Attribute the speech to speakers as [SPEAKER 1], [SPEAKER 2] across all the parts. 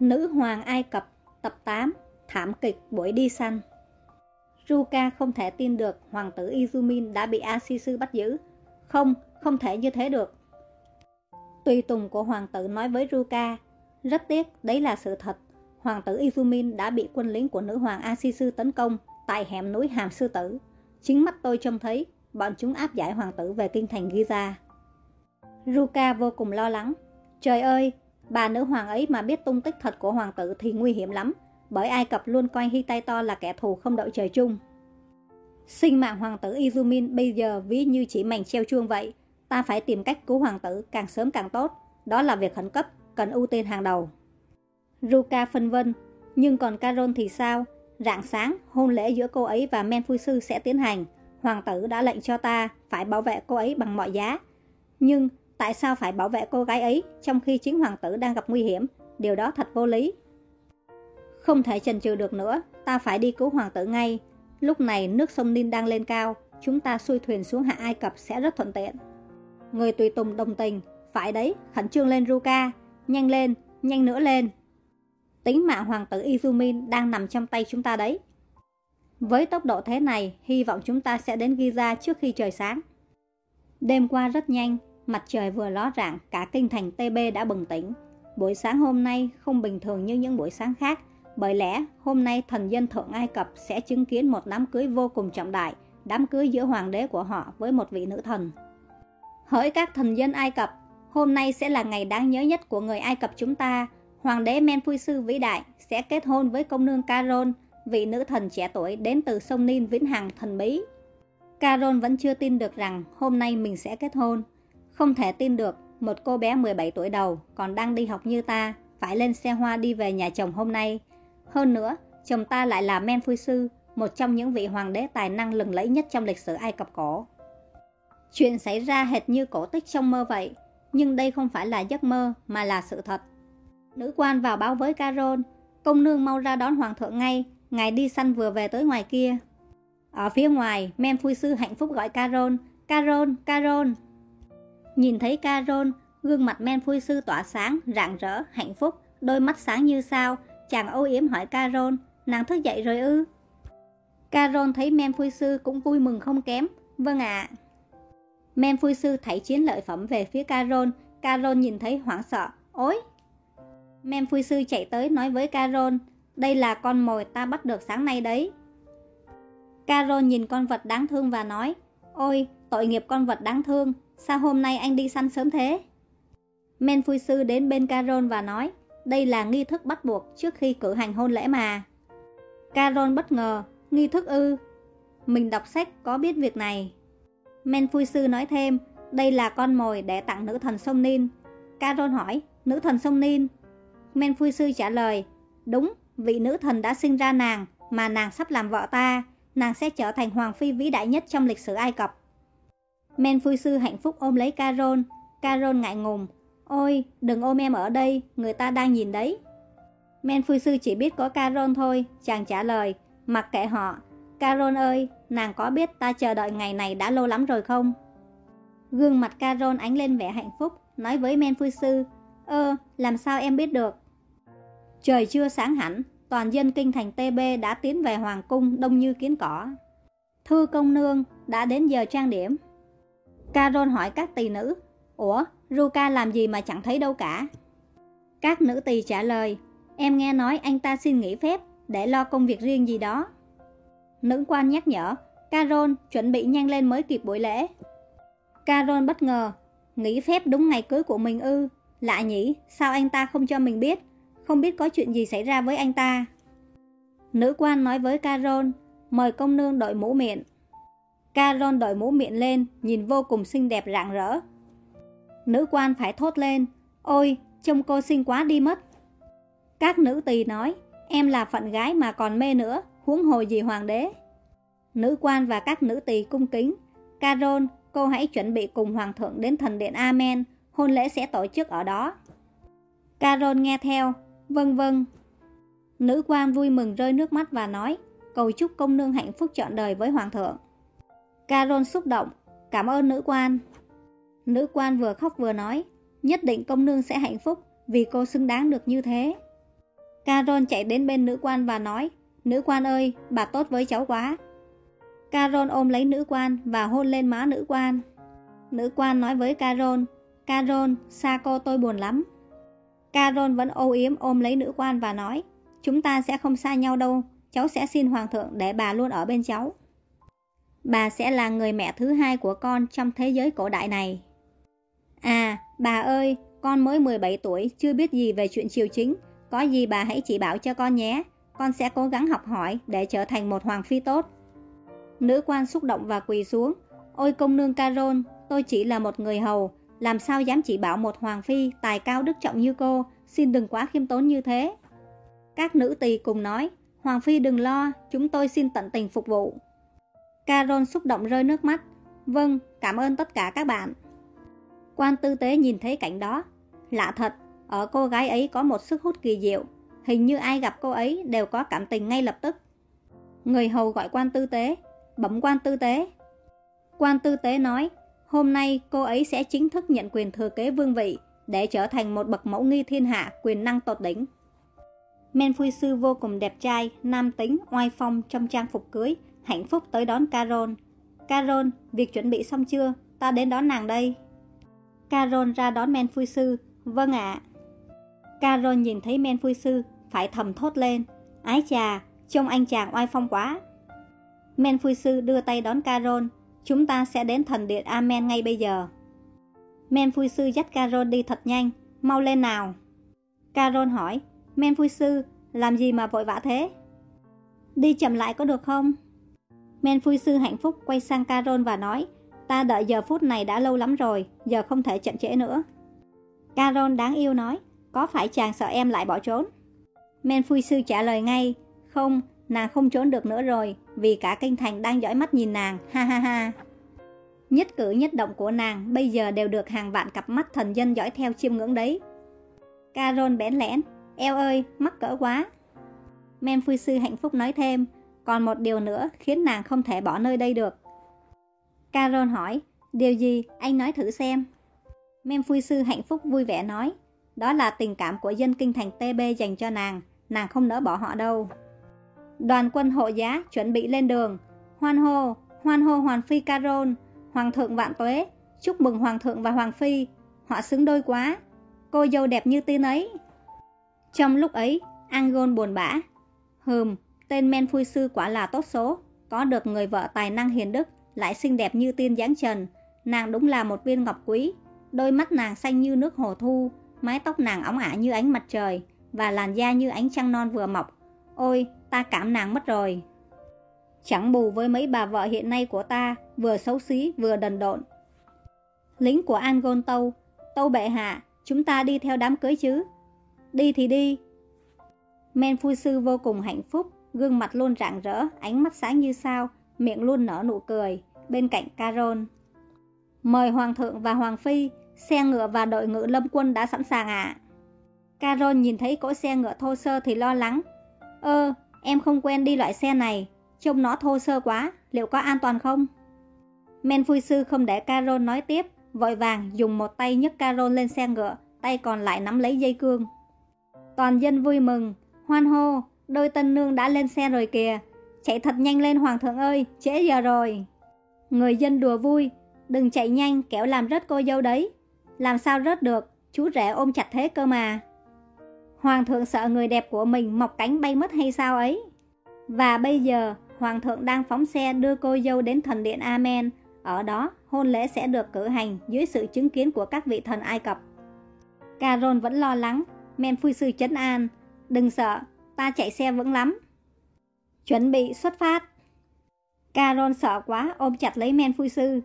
[SPEAKER 1] Nữ hoàng Ai Cập tập 8 Thảm kịch buổi đi săn Ruka không thể tin được hoàng tử Izumin đã bị Asisu bắt giữ. Không, không thể như thế được. Tùy tùng của hoàng tử nói với Ruka, rất tiếc đấy là sự thật. Hoàng tử Izumin đã bị quân lính của nữ hoàng Asisu tấn công tại hẻm núi Hàm Sư Tử. Chính mắt tôi trông thấy bọn chúng áp giải hoàng tử về kinh thành Giza. Ruka vô cùng lo lắng. Trời ơi, bà nữ hoàng ấy mà biết tung tích thật của hoàng tử thì nguy hiểm lắm, bởi Ai Cập luôn coi Hittito là kẻ thù không đội trời chung. Sinh mạng hoàng tử Izumin bây giờ ví như chỉ mảnh treo chuông vậy. Ta phải tìm cách cứu hoàng tử càng sớm càng tốt. Đó là việc khẩn cấp, cần ưu tiên hàng đầu. Ruka phân vân, nhưng còn Caron thì sao? Rạng sáng, hôn lễ giữa cô ấy và Men Phu Sư sẽ tiến hành. Hoàng tử đã lệnh cho ta phải bảo vệ cô ấy bằng mọi giá. Nhưng tại sao phải bảo vệ cô gái ấy trong khi chính hoàng tử đang gặp nguy hiểm? Điều đó thật vô lý. Không thể chần chừ được nữa, ta phải đi cứu hoàng tử ngay. Lúc này nước sông Nin đang lên cao, chúng ta xuôi thuyền xuống hạ Ai Cập sẽ rất thuận tiện. Người tùy tùng đồng tình, phải đấy, khẩn trương lên Ruka, nhanh lên, nhanh nữa lên. Tính mạng hoàng tử Izumin đang nằm trong tay chúng ta đấy. Với tốc độ thế này, hy vọng chúng ta sẽ đến Giza trước khi trời sáng. Đêm qua rất nhanh, mặt trời vừa ló rạng, cả kinh thành TB đã bừng tỉnh. Buổi sáng hôm nay không bình thường như những buổi sáng khác, bởi lẽ hôm nay thần dân Thượng Ai Cập sẽ chứng kiến một đám cưới vô cùng trọng đại, đám cưới giữa hoàng đế của họ với một vị nữ thần. Hỡi các thần dân Ai Cập, hôm nay sẽ là ngày đáng nhớ nhất của người Ai Cập chúng ta. Hoàng đế Menphui Sư vĩ đại sẽ kết hôn với công nương Caron, vị nữ thần trẻ tuổi đến từ sông Nin vĩnh hằng thần bí. Caron vẫn chưa tin được rằng hôm nay mình sẽ kết hôn. Không thể tin được một cô bé 17 tuổi đầu còn đang đi học như ta phải lên xe hoa đi về nhà chồng hôm nay. Hơn nữa, chồng ta lại là Men Phui Sư, một trong những vị hoàng đế tài năng lừng lẫy nhất trong lịch sử Ai Cập cổ. Chuyện xảy ra hệt như cổ tích trong mơ vậy, nhưng đây không phải là giấc mơ mà là sự thật. Nữ quan vào báo với Caron, công nương mau ra đón hoàng thượng ngay, ngài đi săn vừa về tới ngoài kia. Ở phía ngoài, Men Phui Sư hạnh phúc gọi Caron, Caron, Caron. Nhìn thấy carol gương mặt Men Phui Sư tỏa sáng, rạng rỡ, hạnh phúc, đôi mắt sáng như sao, Chàng âu yếm hỏi carol nàng thức dậy rồi ư? carol thấy Men Phui Sư cũng vui mừng không kém. Vâng ạ. À. Men Phui Sư thảy chiến lợi phẩm về phía carol carol nhìn thấy hoảng sợ. Ôi! Men Phui Sư chạy tới nói với carol đây là con mồi ta bắt được sáng nay đấy. carol nhìn con vật đáng thương và nói, ôi, tội nghiệp con vật đáng thương, sao hôm nay anh đi săn sớm thế? Men Phui Sư đến bên Caron và nói, đây là nghi thức bắt buộc trước khi cử hành hôn lễ mà. Caron bất ngờ, nghi thức ư. Mình đọc sách có biết việc này. Men Phui Sư nói thêm, đây là con mồi để tặng nữ thần sông Nin. Caron hỏi, nữ thần sông Nin? Men Phui Sư trả lời, đúng, vị nữ thần đã sinh ra nàng, mà nàng sắp làm vợ ta, nàng sẽ trở thành hoàng phi vĩ đại nhất trong lịch sử Ai Cập. Men Phu Sư hạnh phúc ôm lấy Carol, Carol ngại ngùng, Ôi, đừng ôm em ở đây, người ta đang nhìn đấy. Men Phu Sư chỉ biết có Caron thôi, chàng trả lời, mặc kệ họ. Caron ơi, nàng có biết ta chờ đợi ngày này đã lâu lắm rồi không? Gương mặt Caron ánh lên vẻ hạnh phúc, nói với Men Phu Sư, Ơ, làm sao em biết được? Trời chưa sáng hẳn, toàn dân kinh thành TB đã tiến về Hoàng Cung đông như kiến cỏ. Thư công nương, đã đến giờ trang điểm. Caron hỏi các tỳ nữ, Ủa, Ruka làm gì mà chẳng thấy đâu cả? Các nữ tỳ trả lời, em nghe nói anh ta xin nghỉ phép để lo công việc riêng gì đó. Nữ quan nhắc nhở, Carol chuẩn bị nhanh lên mới kịp buổi lễ. Carol bất ngờ, nghỉ phép đúng ngày cưới của mình ư. Lạ nhỉ, sao anh ta không cho mình biết? Không biết có chuyện gì xảy ra với anh ta. Nữ quan nói với Carol, mời công nương đội mũ miệng. Carol đội mũ miệng lên, nhìn vô cùng xinh đẹp rạng rỡ. Nữ quan phải thốt lên Ôi trông cô xinh quá đi mất. Các nữ tỳ nói Em là phận gái mà còn mê nữa Huống hồ gì hoàng đế. Nữ quan và các nữ tỳ cung kính Carol cô hãy chuẩn bị cùng hoàng thượng Đến thần điện Amen Hôn lễ sẽ tổ chức ở đó. Carol nghe theo Vâng vâng. Nữ quan vui mừng rơi nước mắt và nói Cầu chúc công nương hạnh phúc trọn đời với hoàng thượng. Carol xúc động Cảm ơn nữ quan Nữ quan vừa khóc vừa nói, nhất định công nương sẽ hạnh phúc vì cô xứng đáng được như thế. Carol chạy đến bên nữ quan và nói, nữ quan ơi, bà tốt với cháu quá. Carol ôm lấy nữ quan và hôn lên má nữ quan. Nữ quan nói với Carol, Carol, xa cô tôi buồn lắm. Carol vẫn âu yếm ôm lấy nữ quan và nói, chúng ta sẽ không xa nhau đâu, cháu sẽ xin hoàng thượng để bà luôn ở bên cháu. Bà sẽ là người mẹ thứ hai của con trong thế giới cổ đại này. À, bà ơi, con mới 17 tuổi, chưa biết gì về chuyện triều chính. Có gì bà hãy chỉ bảo cho con nhé. Con sẽ cố gắng học hỏi để trở thành một hoàng phi tốt. Nữ quan xúc động và quỳ xuống. Ôi công nương Carol, tôi chỉ là một người hầu. Làm sao dám chỉ bảo một hoàng phi tài cao đức trọng như cô. Xin đừng quá khiêm tốn như thế. Các nữ tỳ cùng nói, Hoàng phi đừng lo, chúng tôi xin tận tình phục vụ. Carol xúc động rơi nước mắt. Vâng, cảm ơn tất cả các bạn. Quan tư tế nhìn thấy cảnh đó. Lạ thật, ở cô gái ấy có một sức hút kỳ diệu. Hình như ai gặp cô ấy đều có cảm tình ngay lập tức. Người hầu gọi quan tư tế, bấm quan tư tế. Quan tư tế nói, hôm nay cô ấy sẽ chính thức nhận quyền thừa kế vương vị để trở thành một bậc mẫu nghi thiên hạ quyền năng tột đỉnh. Men Phui Sư vô cùng đẹp trai, nam tính, oai phong trong trang phục cưới, hạnh phúc tới đón Carol. Carol, việc chuẩn bị xong chưa? Ta đến đón nàng đây. Carol ra đón Men Phui Sư. Vâng ạ. Carol nhìn thấy Men Phui Sư, phải thầm thốt lên. Ái chà, trông anh chàng oai phong quá. Men Phui Sư đưa tay đón Carol. Chúng ta sẽ đến thần điện Amen ngay bây giờ. Men Phui Sư dắt Carol đi thật nhanh. Mau lên nào. Carol hỏi, Men Phui Sư, làm gì mà vội vã thế? Đi chậm lại có được không? Men Phui Sư hạnh phúc quay sang Carol và nói, ta đợi giờ phút này đã lâu lắm rồi, giờ không thể chậm trễ nữa. Carol đáng yêu nói, có phải chàng sợ em lại bỏ trốn? Men Phui Sư trả lời ngay, không, nàng không trốn được nữa rồi, vì cả kinh thành đang dõi mắt nhìn nàng, ha ha ha. Nhất cử nhất động của nàng bây giờ đều được hàng vạn cặp mắt thần dân dõi theo chiêm ngưỡng đấy. Carol bẽn lẽn, Eo ơi, mắc cỡ quá. Men phu sư hạnh phúc nói thêm, còn một điều nữa khiến nàng không thể bỏ nơi đây được. Carol hỏi, điều gì, anh nói thử xem. Men sư hạnh phúc vui vẻ nói, đó là tình cảm của dân kinh thành TB dành cho nàng, nàng không nỡ bỏ họ đâu. Đoàn quân hộ giá chuẩn bị lên đường, hoan hô, hoan hô Hoàng Phi Carol, Hoàng thượng vạn tuế, chúc mừng Hoàng thượng và Hoàng Phi, họ xứng đôi quá, cô dâu đẹp như tiên ấy. Trong lúc ấy, Angon buồn bã. Hừm, tên men phui sư quả là tốt số, có được người vợ tài năng hiền đức, lại xinh đẹp như tiên giáng trần. Nàng đúng là một viên ngọc quý, đôi mắt nàng xanh như nước hồ thu, mái tóc nàng óng ả như ánh mặt trời, và làn da như ánh trăng non vừa mọc. Ôi, ta cảm nàng mất rồi. Chẳng bù với mấy bà vợ hiện nay của ta, vừa xấu xí vừa đần độn. Lính của Angon Tâu, Tâu bệ hạ, chúng ta đi theo đám cưới chứ, Đi thì đi. Men phu sư vô cùng hạnh phúc, gương mặt luôn rạng rỡ, ánh mắt sáng như sao, miệng luôn nở nụ cười, bên cạnh Caron, Mời Hoàng thượng và Hoàng Phi, xe ngựa và đội ngự lâm quân đã sẵn sàng ạ. À? Caron nhìn thấy cỗ xe ngựa thô sơ thì lo lắng. Ơ, em không quen đi loại xe này, trông nó thô sơ quá, liệu có an toàn không? Men phu sư không để Caron nói tiếp, vội vàng dùng một tay nhấc Caron lên xe ngựa, tay còn lại nắm lấy dây cương. Toàn dân vui mừng, hoan hô, đôi tân nương đã lên xe rồi kìa. Chạy thật nhanh lên hoàng thượng ơi, trễ giờ rồi. Người dân đùa vui, đừng chạy nhanh kẻo làm rớt cô dâu đấy. Làm sao rớt được, chú rể ôm chặt thế cơ mà. Hoàng thượng sợ người đẹp của mình mọc cánh bay mất hay sao ấy. Và bây giờ, Hoàng thượng đang phóng xe đưa cô dâu đến thần điện Amen. Ở đó, hôn lễ sẽ được cử hành dưới sự chứng kiến của các vị thần Ai Cập. caron vẫn lo lắng, Men phu sư chấn an, đừng sợ, ta chạy xe vững lắm. Chuẩn bị xuất phát. Carol sợ quá ôm chặt lấy Men phu sư.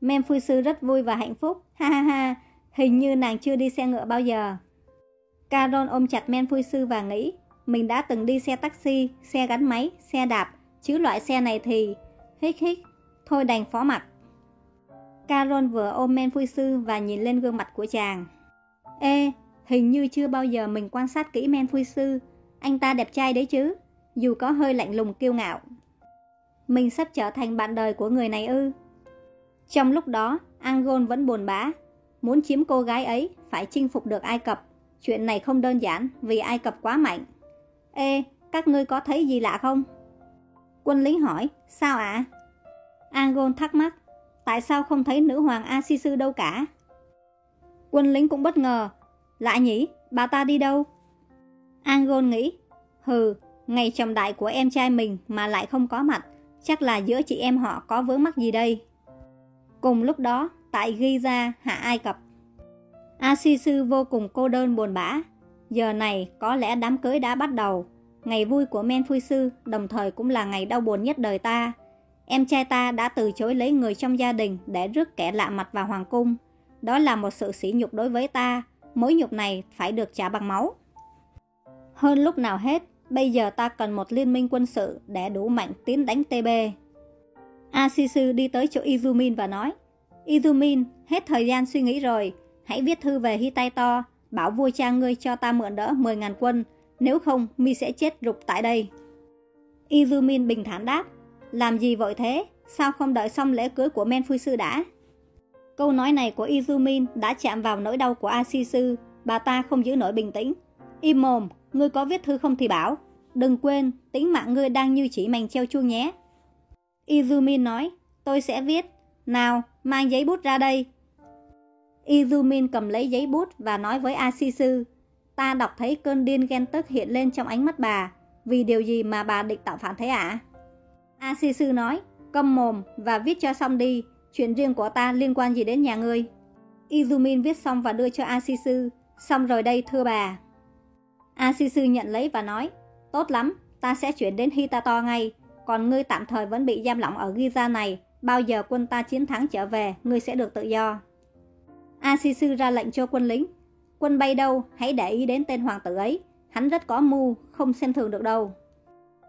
[SPEAKER 1] Men phu sư rất vui và hạnh phúc, ha ha ha, hình như nàng chưa đi xe ngựa bao giờ. Carol ôm chặt Men phu sư và nghĩ, mình đã từng đi xe taxi, xe gắn máy, xe đạp, chứ loại xe này thì... Hích hích, thôi đành phó mặt. Carol vừa ôm Men phu sư và nhìn lên gương mặt của chàng. Ê, Hình như chưa bao giờ mình quan sát kỹ men phui sư anh ta đẹp trai đấy chứ Dù có hơi lạnh lùng kiêu ngạo Mình sắp trở thành bạn đời của người này ư Trong lúc đó Angon vẫn buồn bã Muốn chiếm cô gái ấy Phải chinh phục được Ai Cập chuyện này không đơn giản vì Ai Cập quá mạnh. Ê, các ngươi có thấy gì lạ không? Quân lính hỏi, sao ạ? À? Angon thắc mắc, tại sao không thấy nữ hoàng Asisu đâu cả? Quân lính cũng bất ngờ, lạ nhỉ, bà ta đi đâu? Angol nghĩ, hừ, ngày chồng đại của em trai mình mà lại không có mặt, chắc là giữa chị em họ có vướng mắc gì đây. Cùng lúc đó, tại Giza, hạ Ai Cập, Asisu vô cùng cô đơn buồn bã. Giờ này có lẽ đám cưới đã bắt đầu. Ngày vui của Men Phui Sư đồng thời cũng là ngày đau buồn nhất đời ta. Em trai ta đã từ chối lấy người trong gia đình để rước kẻ lạ mặt vào hoàng cung. Đó là một sự sỉ nhục đối với ta. Mối nhục này phải được trả bằng máu. Hơn lúc nào hết, bây giờ ta cần một liên minh quân sự để đủ mạnh tiến đánh TB. Asisu đi tới chỗ Izumin và nói Izumin, hết thời gian suy nghĩ rồi Hãy viết thư về Hitaito, bảo vua cha ngươi cho ta mượn đỡ 10.000 quân, nếu không mi sẽ chết rục tại đây. Izumin bình thản đáp, làm gì vội thế, sao không đợi xong lễ cưới của Men Phu Sư đã? Câu nói này của Izumin đã chạm vào nỗi đau của Asisu, bà ta không giữ nổi bình tĩnh. Im mồm, ngươi có viết thư không thì bảo, đừng quên, tính mạng ngươi đang như chỉ mảnh treo chuông nhé. Izumin nói, tôi sẽ viết, nào, mang giấy bút ra đây, Izumin cầm lấy giấy bút và nói với Asisu Ta đọc thấy cơn điên ghen tức hiện lên trong ánh mắt bà. Vì điều gì mà bà định tạo phản thế ạ? À? Asisu nói Câm mồm và viết cho xong đi. Chuyện riêng của ta liên quan gì đến nhà ngươi? Izumin viết xong và đưa cho Asisu. Xong rồi đây thưa bà. Asisu nhận lấy và nói Tốt lắm, ta sẽ chuyển đến Hitato ngay Còn ngươi tạm thời vẫn bị giam lỏng ở Giza này Bao giờ quân ta chiến thắng trở về Ngươi sẽ được tự do Asisu ra lệnh cho quân lính. Quân bay đâu, hãy để ý đến tên hoàng tử ấy. Hắn rất có mưu, không xem thường được đâu.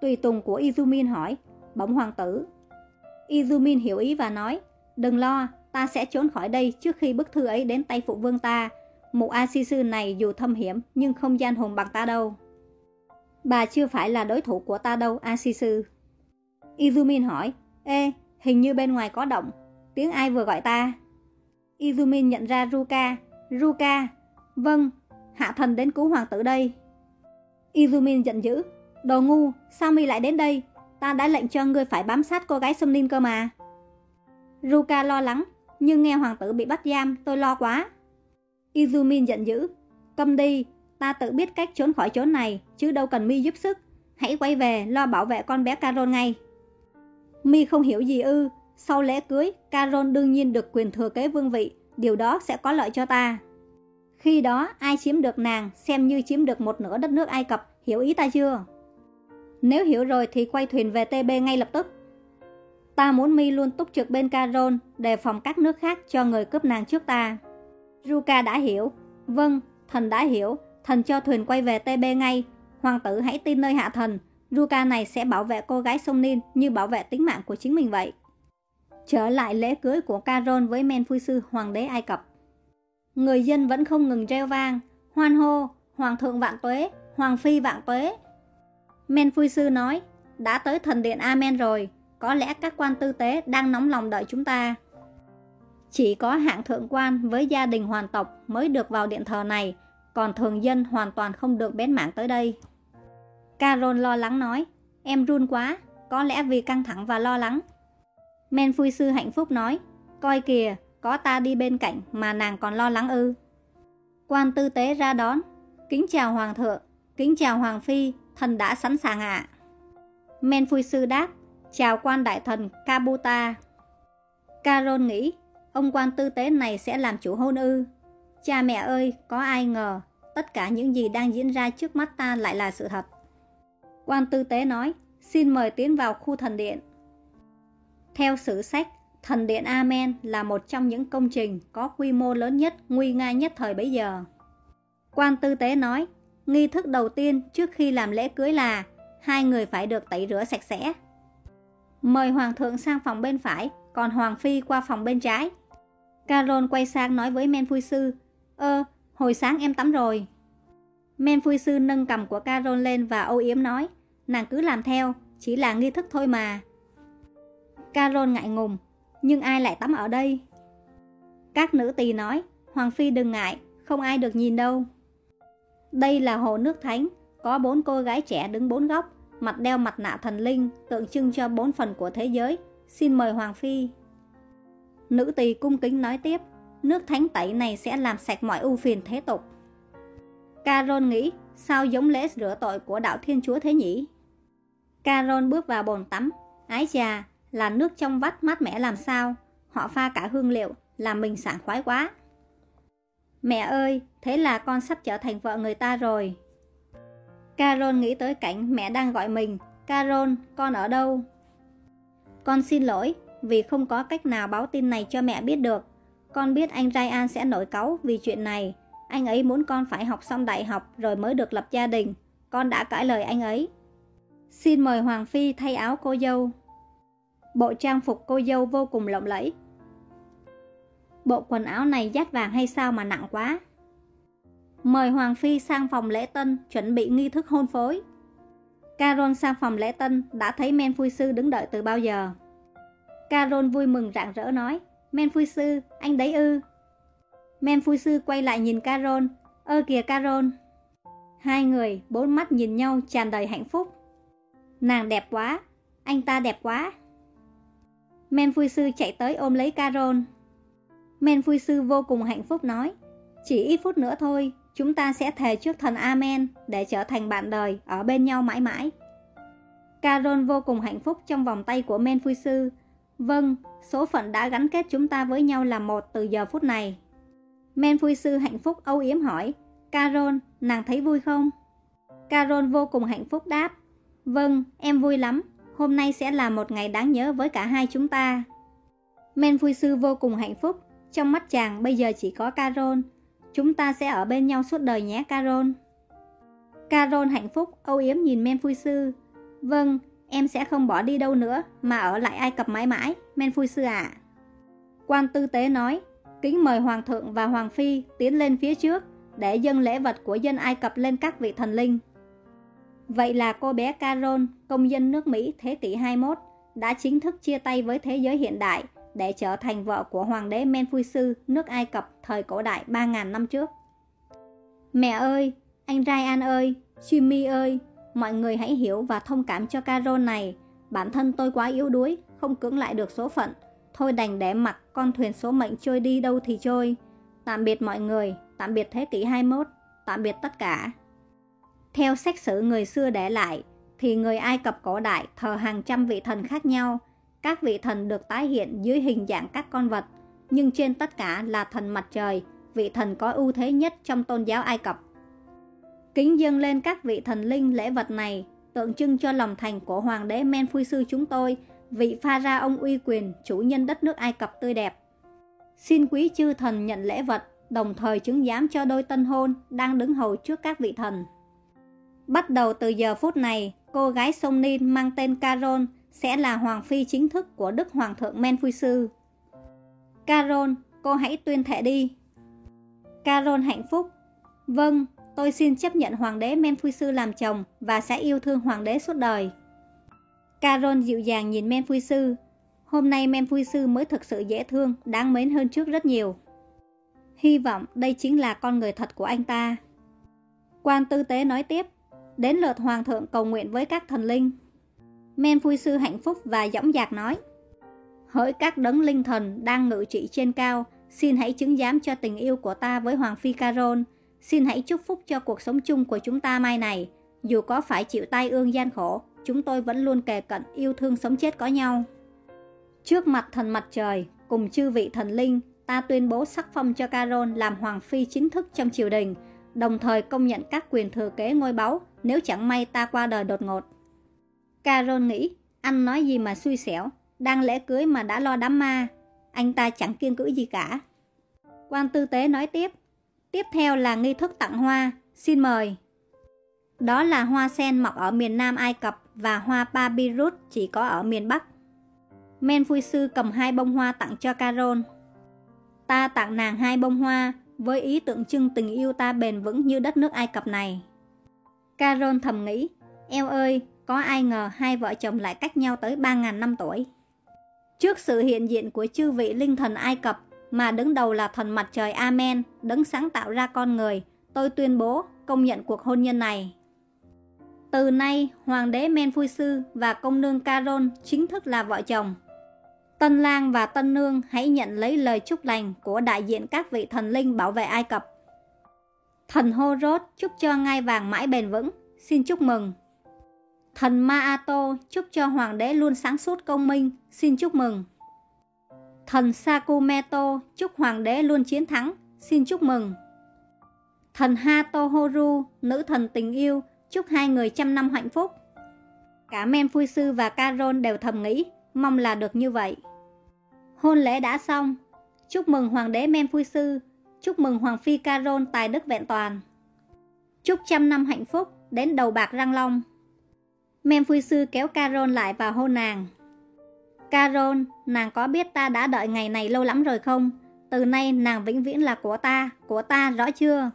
[SPEAKER 1] Tùy tùng của Izumin hỏi, bỗng hoàng tử. Izumin hiểu ý và nói, đừng lo, ta sẽ trốn khỏi đây trước khi bức thư ấy đến tay phụ vương ta. Mụ Asisu này dù thâm hiểm nhưng không gian hùng bằng ta đâu. Bà chưa phải là đối thủ của ta đâu, Asisu. Izumin hỏi, Ê, hình như bên ngoài có động, tiếng ai vừa gọi ta? Izumin nhận ra Ruka. Ruka, vâng, hạ thần đến cứu hoàng tử đây. Izumin giận dữ. Đồ ngu, sao mi lại đến đây? Ta đã lệnh cho ngươi phải bám sát cô gái xâm cơ mà. Ruka lo lắng, nhưng nghe hoàng tử bị bắt giam, tôi lo quá. Izumin giận dữ. Cầm đi, ta tự biết cách trốn khỏi chỗ này, chứ đâu cần mi giúp sức. Hãy quay về, lo bảo vệ con bé Carol ngay. Mi không hiểu gì ư, sau lễ cưới, Carol đương nhiên được quyền thừa kế vương vị, điều đó sẽ có lợi cho ta. Khi đó, ai chiếm được nàng xem như chiếm được một nửa đất nước Ai Cập, hiểu ý ta chưa? Nếu hiểu rồi thì quay thuyền về TB ngay lập tức. Ta muốn mi luôn túc trực bên Carol, đề phòng các nước khác cho người cướp nàng trước ta. Ruka đã hiểu. Vâng, thần đã hiểu, thần cho thuyền quay về TB ngay. Hoàng tử hãy tin nơi hạ thần, Ruka này sẽ bảo vệ cô gái sông Nin như bảo vệ tính mạng của chính mình vậy. Trở lại lễ cưới của Caron với men phu sư hoàng đế Ai Cập. Người dân vẫn không ngừng reo vang, hoan hô, hoàng thượng vạn tuế, hoàng phi vạn tuế. Men phu sư nói, đã tới thần điện Amen rồi, có lẽ các quan tư tế đang nóng lòng đợi chúng ta. Chỉ có hạng thượng quan với gia đình hoàn tộc mới được vào điện thờ này, còn thường dân hoàn toàn không được bén mảng tới đây. Carol lo lắng nói, em run quá, có lẽ vì căng thẳng và lo lắng Men phui sư hạnh phúc nói, coi kìa, có ta đi bên cạnh mà nàng còn lo lắng ư. Quan tư tế ra đón, kính chào hoàng thượng, kính chào hoàng phi, thần đã sẵn sàng ạ. Men phui sư đáp, chào quan đại thần Kabuta. Carol nghĩ, ông quan tư tế này sẽ làm chủ hôn ư. Cha mẹ ơi, có ai ngờ, tất cả những gì đang diễn ra trước mắt ta lại là sự thật. Quan tư tế nói, xin mời tiến vào khu thần điện. Theo sử sách, Thần Điện Amen là một trong những công trình có quy mô lớn nhất, nguy nga nhất thời bấy giờ. Quan tư tế nói, nghi thức đầu tiên trước khi làm lễ cưới là hai người phải được tẩy rửa sạch sẽ. Mời Hoàng thượng sang phòng bên phải, còn Hoàng Phi qua phòng bên trái. Carol quay sang nói với Men Phui Sư, Ơ, hồi sáng em tắm rồi. Men Phui Sư nâng cầm của Carol lên và âu yếm nói, nàng cứ làm theo, chỉ là nghi thức thôi mà. Carol ngại ngùng, nhưng ai lại tắm ở đây? Các nữ tỳ nói, Hoàng Phi đừng ngại, không ai được nhìn đâu. Đây là hồ nước thánh, có bốn cô gái trẻ đứng bốn góc, mặt đeo mặt nạ thần linh, tượng trưng cho bốn phần của thế giới. Xin mời Hoàng Phi. Nữ tỳ cung kính nói tiếp, nước thánh tẩy này sẽ làm sạch mọi ưu phiền thế tục. Caron nghĩ, sao giống lễ rửa tội của đạo Thiên Chúa thế nhỉ? Caron bước vào bồn tắm, ái chà, là nước trong vắt mát mẻ làm sao, họ pha cả hương liệu, làm mình sảng khoái quá. Mẹ ơi, thế là con sắp trở thành vợ người ta rồi. Carol nghĩ tới cảnh mẹ đang gọi mình. Carol, con ở đâu? Con xin lỗi, vì không có cách nào báo tin này cho mẹ biết được. Con biết anh Ryan sẽ nổi cáu vì chuyện này. Anh ấy muốn con phải học xong đại học rồi mới được lập gia đình. Con đã cãi lời anh ấy. Xin mời Hoàng Phi thay áo cô dâu. Bộ trang phục cô dâu vô cùng lộng lẫy. Bộ quần áo này dát vàng hay sao mà nặng quá? Mời Hoàng Phi sang phòng lễ tân, chuẩn bị nghi thức hôn phối. Carol sang phòng lễ tân, đã thấy men phui sư đứng đợi từ bao giờ. Carol vui mừng rạng rỡ nói Men phui sư, anh đấy ư. Men phui sư quay lại nhìn Carol Ơ kìa Carol Hai người bốn mắt nhìn nhau tràn đầy hạnh phúc. Nàng đẹp quá Anh ta đẹp quá. Men phui sư chạy tới ôm lấy Carol Men phui sư vô cùng hạnh phúc nói Chỉ ít phút nữa thôi Chúng ta sẽ thề trước thần Amen Để trở thành bạn đời Ở bên nhau mãi mãi. Carol vô cùng hạnh phúc trong vòng tay của Men phui sư Vâng, số phận đã gắn kết chúng ta với nhau là một từ giờ phút này. Men phu sư hạnh phúc âu yếm hỏi Carol, nàng thấy vui không? Carol vô cùng hạnh phúc đáp Vâng, em vui lắm. Hôm nay sẽ là một ngày đáng nhớ với cả hai chúng ta. Men phu sư vô cùng hạnh phúc Trong mắt chàng bây giờ chỉ có Carol Chúng ta sẽ ở bên nhau suốt đời nhé Carol Carol hạnh phúc âu yếm nhìn Men phu sư Vâng, em sẽ không bỏ đi đâu nữa Mà ở lại Ai Cập mãi mãi Men phui sư ạ Quan tư tế nói Kính mời Hoàng thượng và Hoàng phi tiến lên phía trước Để dâng lễ vật của dân Ai Cập lên các vị thần linh Vậy là cô bé Carol, công dân nước Mỹ thế kỷ 21, đã chính thức chia tay với thế giới hiện đại để trở thành vợ của hoàng đế Menfuisu nước Ai Cập thời cổ đại 3.000 năm trước. Mẹ ơi, anh Ryan ơi, Jimmy ơi, mọi người hãy hiểu và thông cảm cho Carol này. Bản thân tôi quá yếu đuối, không cưỡng lại được số phận. Thôi đành để mặc con thuyền số mệnh trôi đi đâu thì trôi. Tạm biệt mọi người, tạm biệt thế kỷ 21, tạm biệt tất cả. Theo sách sử người xưa để lại, thì người Ai Cập cổ đại thờ hàng trăm vị thần khác nhau. Các vị thần được tái hiện dưới hình dạng các con vật, nhưng trên tất cả là thần mặt trời, vị thần có ưu thế nhất trong tôn giáo Ai Cập. Kính dâng lên các vị thần linh lễ vật này, tượng trưng cho lòng thành của hoàng đế Menfuisu chúng tôi, vị pha ra ông uy quyền, chủ nhân đất nước Ai Cập tươi đẹp. Xin quý chư thần nhận lễ vật, đồng thời chứng giám cho đôi tân hôn đang đứng hầu trước các vị thần. Bắt đầu từ giờ phút này, cô gái sông Nin mang tên Carol sẽ là hoàng phi chính thức của Đức Hoàng thượng Menfuisu. Carol, cô hãy tuyên thệ đi. Carol hạnh phúc. Vâng, tôi xin chấp nhận hoàng đế Menfuisu làm chồng và sẽ yêu thương hoàng đế suốt đời. Carol dịu dàng nhìn Menfuisu. Hôm nay Menfuisu mới thực sự dễ thương, đáng mến hơn trước rất nhiều. Hy vọng đây chính là con người thật của anh ta. Quan tư tế nói tiếp. Đến lượt hoàng thượng cầu nguyện với các thần linh Men sư hạnh phúc và dõng dạc nói Hỡi các đấng linh thần đang ngự trị trên cao Xin hãy chứng giám cho tình yêu của ta với Hoàng Phi Caron Xin hãy chúc phúc cho cuộc sống chung của chúng ta mai này Dù có phải chịu tai ương gian khổ Chúng tôi vẫn luôn kề cận yêu thương sống chết có nhau Trước mặt thần mặt trời Cùng chư vị thần linh Ta tuyên bố sắc phong cho Caron làm Hoàng Phi chính thức trong triều đình Đồng thời công nhận các quyền thừa kế ngôi báu nếu chẳng may ta qua đời đột ngột. Carol nghĩ, anh nói gì mà xui xẻo, đang lễ cưới mà đã lo đám ma, anh ta chẳng kiên cữ gì cả. Quan tư tế nói tiếp, tiếp theo là nghi thức tặng hoa, xin mời. Đó là hoa sen mọc ở miền Nam Ai Cập và hoa papyrus chỉ có ở miền Bắc. Men phui sư cầm hai bông hoa tặng cho Carol. Ta tặng nàng hai bông hoa với ý tượng trưng tình yêu ta bền vững như đất nước Ai Cập này. Carol thầm nghĩ, eo ơi, có ai ngờ hai vợ chồng lại cách nhau tới 3.000 năm tuổi. Trước sự hiện diện của chư vị linh thần Ai Cập, mà đứng đầu là thần mặt trời Amen, đấng sáng tạo ra con người, tôi tuyên bố công nhận cuộc hôn nhân này. Từ nay, Hoàng đế Sư và công nương Caron chính thức là vợ chồng. Tân lang và tân nương hãy nhận lấy lời chúc lành của đại diện các vị thần linh bảo vệ Ai Cập. Thần Horus chúc cho ngai vàng mãi bền vững, xin chúc mừng. Thần Maato chúc cho hoàng đế luôn sáng suốt công minh, xin chúc mừng. Thần Sakumeto chúc hoàng đế luôn chiến thắng, xin chúc mừng. Thần Hatohoru, nữ thần tình yêu, chúc hai người trăm năm hạnh phúc. Cả Menfui Sư và Caron đều thầm nghĩ, mong là được như vậy. Hôn lễ đã xong, chúc mừng hoàng đế Menfui Sư, chúc mừng hoàng phi Caron tài đức vẹn toàn. Chúc trăm năm hạnh phúc đến đầu bạc răng long. Menfui Sư kéo Caron lại và hôn nàng. Carol, nàng có biết ta đã đợi ngày này lâu lắm rồi không? Từ nay nàng vĩnh viễn là của ta, của ta rõ chưa?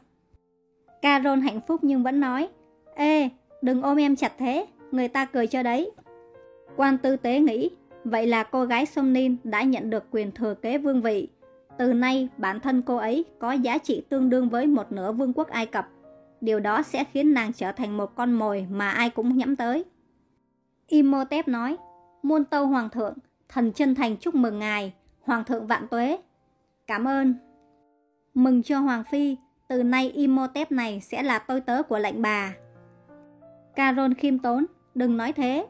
[SPEAKER 1] Carol hạnh phúc nhưng vẫn nói Ê, đừng ôm em chặt thế, người ta cười cho đấy. Quan tư tế nghĩ, vậy là cô gái sông Ninh đã nhận được quyền thừa kế vương vị. Từ nay, bản thân cô ấy có giá trị tương đương với một nửa vương quốc Ai Cập. Điều đó sẽ khiến nàng trở thành một con mồi mà ai cũng nhắm tới. Imhotep nói, muôn tâu hoàng thượng, thần chân thành chúc mừng ngài, hoàng thượng vạn tuế. Cảm ơn. Mừng cho hoàng phi, từ nay Imhotep này sẽ là tôi tớ của lệnh bà. Caron khiêm tốn, đừng nói thế.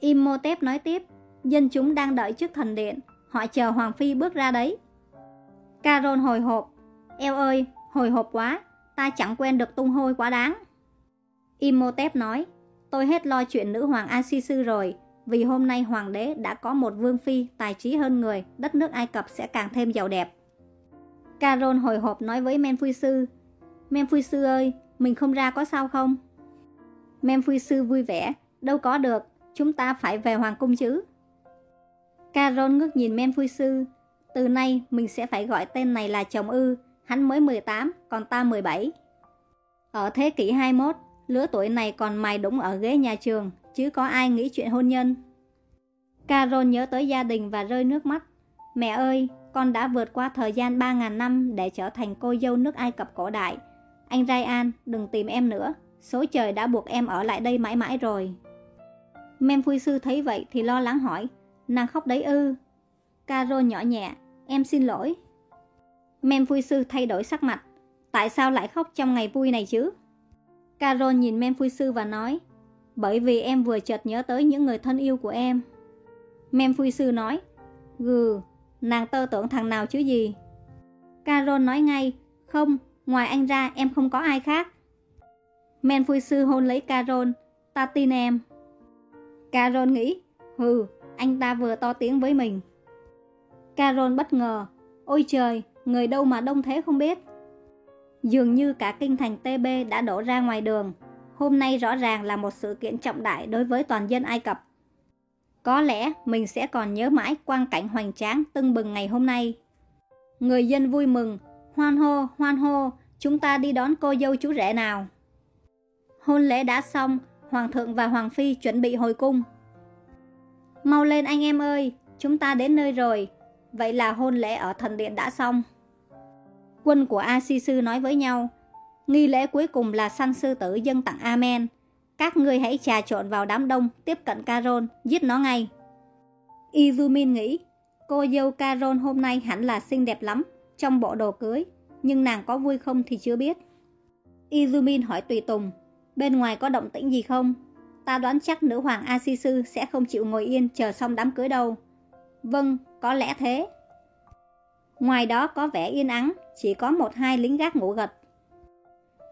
[SPEAKER 1] Imhotep nói tiếp, dân chúng đang đợi trước thần điện, họ chờ Hoàng Phi bước ra đấy. Caron hồi hộp, eo ơi, hồi hộp quá, ta chẳng quen được tung hôi quá đáng. Imhotep nói, tôi hết lo chuyện nữ hoàng Asisu rồi, vì hôm nay hoàng đế đã có một vương phi tài trí hơn người, đất nước Ai Cập sẽ càng thêm giàu đẹp. Caron hồi hộp nói với Menphui sư, Menphui sư ơi, mình không ra có sao không? Memphui sư vui vẻ, đâu có được, chúng ta phải về hoàng cung chứ. Caron ngước nhìn Memphui sư, từ nay mình sẽ phải gọi tên này là chồng ư, hắn mới 18, còn ta 17. Ở thế kỷ 21, lứa tuổi này còn mài đúng ở ghế nhà trường, chứ có ai nghĩ chuyện hôn nhân. Carol nhớ tới gia đình và rơi nước mắt. Mẹ ơi, con đã vượt qua thời gian 3.000 năm để trở thành cô dâu nước Ai Cập cổ đại. Anh Ryan, đừng tìm em nữa, Số trời đã buộc em ở lại đây mãi mãi rồi Mem sư thấy vậy thì lo lắng hỏi Nàng khóc đấy ư Carol nhỏ nhẹ Em xin lỗi Mem sư thay đổi sắc mặt Tại sao lại khóc trong ngày vui này chứ Carol nhìn Mem sư và nói bởi vì em vừa chợt nhớ tới những người thân yêu của em Mem phui sư nói Gừ Nàng tơ tưởng thằng nào chứ gì carol nói ngay Không Ngoài anh ra em không có ai khác Men phui sư hôn lấy Carol, ta tin em. Carol nghĩ, hừ, anh ta vừa to tiếng với mình. Carol bất ngờ, ôi trời, người đâu mà đông thế không biết. Dường như cả kinh thành TB đã đổ ra ngoài đường. Hôm nay rõ ràng là một sự kiện trọng đại đối với toàn dân Ai Cập. Có lẽ mình sẽ còn nhớ mãi quang cảnh hoành tráng tưng bừng ngày hôm nay. Người dân vui mừng, hoan hô, hoan hô, chúng ta đi đón cô dâu chú rể nào. Hôn lễ đã xong, Hoàng thượng và Hoàng phi chuẩn bị hồi cung. Mau lên anh em ơi, chúng ta đến nơi rồi. Vậy là hôn lễ ở thần điện đã xong. Quân của A Si Sư nói với nhau, nghi lễ cuối cùng là săn sư tử dân tặng Amen. Các ngươi hãy trà trộn vào đám đông, tiếp cận Caron, giết nó ngay. Izumin nghĩ, cô dâu Caron hôm nay hẳn là xinh đẹp lắm, trong bộ đồ cưới, nhưng nàng có vui không thì chưa biết. Izumin hỏi Tùy Tùng, Bên ngoài có động tĩnh gì không? Ta đoán chắc nữ hoàng Asisu sẽ không chịu ngồi yên chờ xong đám cưới đâu. Vâng, có lẽ thế. Ngoài đó có vẻ yên ắng, chỉ có một hai lính gác ngủ gật.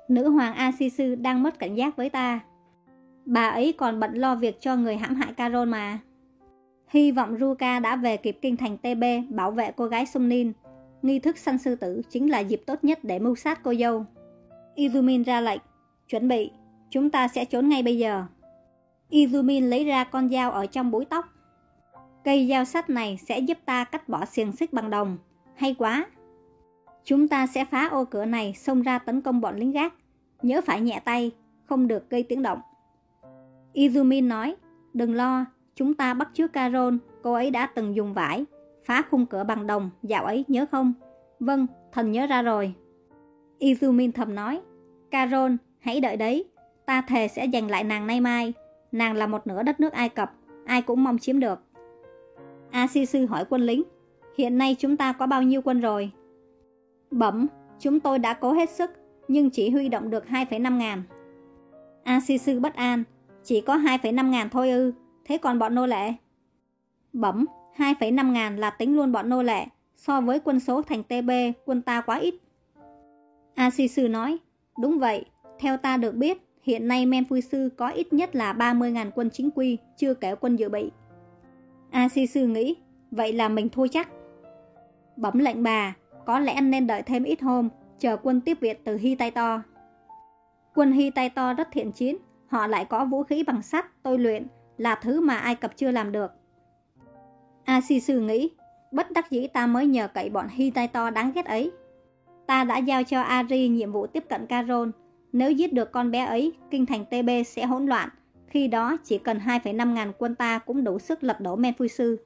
[SPEAKER 1] Nữ hoàng Asisu đang mất cảnh giác với ta. Bà ấy còn bận lo việc cho người hãm hại Carol mà. Hy vọng Ruka đã về kịp kinh thành TB bảo vệ cô gái Sumnin. Nghi thức săn sư tử chính là dịp tốt nhất để mưu sát cô dâu. Izumin ra lệnh, chuẩn bị. Chúng ta sẽ trốn ngay bây giờ. Izumin lấy ra con dao ở trong búi tóc. Cây dao sắt này sẽ giúp ta cắt bỏ xiềng xích bằng đồng. Hay quá! Chúng ta sẽ phá ô cửa này xông ra tấn công bọn lính gác. Nhớ phải nhẹ tay, không được gây tiếng động. Izumin nói, đừng lo, chúng ta bắt chước Carol, cô ấy đã từng dùng vải, phá khung cửa bằng đồng, dạo ấy nhớ không? Vâng, thần nhớ ra rồi. Izumin thầm nói, Carol, hãy đợi đấy. Ta thề sẽ giành lại nàng nay mai. Nàng là một nửa đất nước Ai Cập, ai cũng mong chiếm được. A Sư hỏi quân lính, hiện nay chúng ta có bao nhiêu quân rồi? Bẩm, chúng tôi đã cố hết sức, nhưng chỉ huy động được 2,5 ngàn. A Si Sư bất an, chỉ có 2,5 ngàn thôi ư, thế còn bọn nô lệ? Bẩm, 2,5 ngàn là tính luôn bọn nô lệ, so với quân số thành TB, quân ta quá ít. A Si Sư nói, đúng vậy, theo ta được biết, hiện nay Men Phui Sư có ít nhất là 30.000 quân chính quy, chưa kể quân dự bị. A Si Sư nghĩ, vậy là mình thua chắc. Bấm lệnh bà, có lẽ nên đợi thêm ít hôm, chờ quân tiếp viện từ Hy Tay To. Quân Hy Tay To rất thiện chiến, họ lại có vũ khí bằng sắt, tôi luyện, là thứ mà Ai Cập chưa làm được. A Si Sư nghĩ, bất đắc dĩ ta mới nhờ cậy bọn Hy Tay To đáng ghét ấy. Ta đã giao cho Ari nhiệm vụ tiếp cận Caron. Nếu giết được con bé ấy, kinh thành TB sẽ hỗn loạn. Khi đó chỉ cần 2,5 ngàn quân ta cũng đủ sức lật đổ Menfuisu.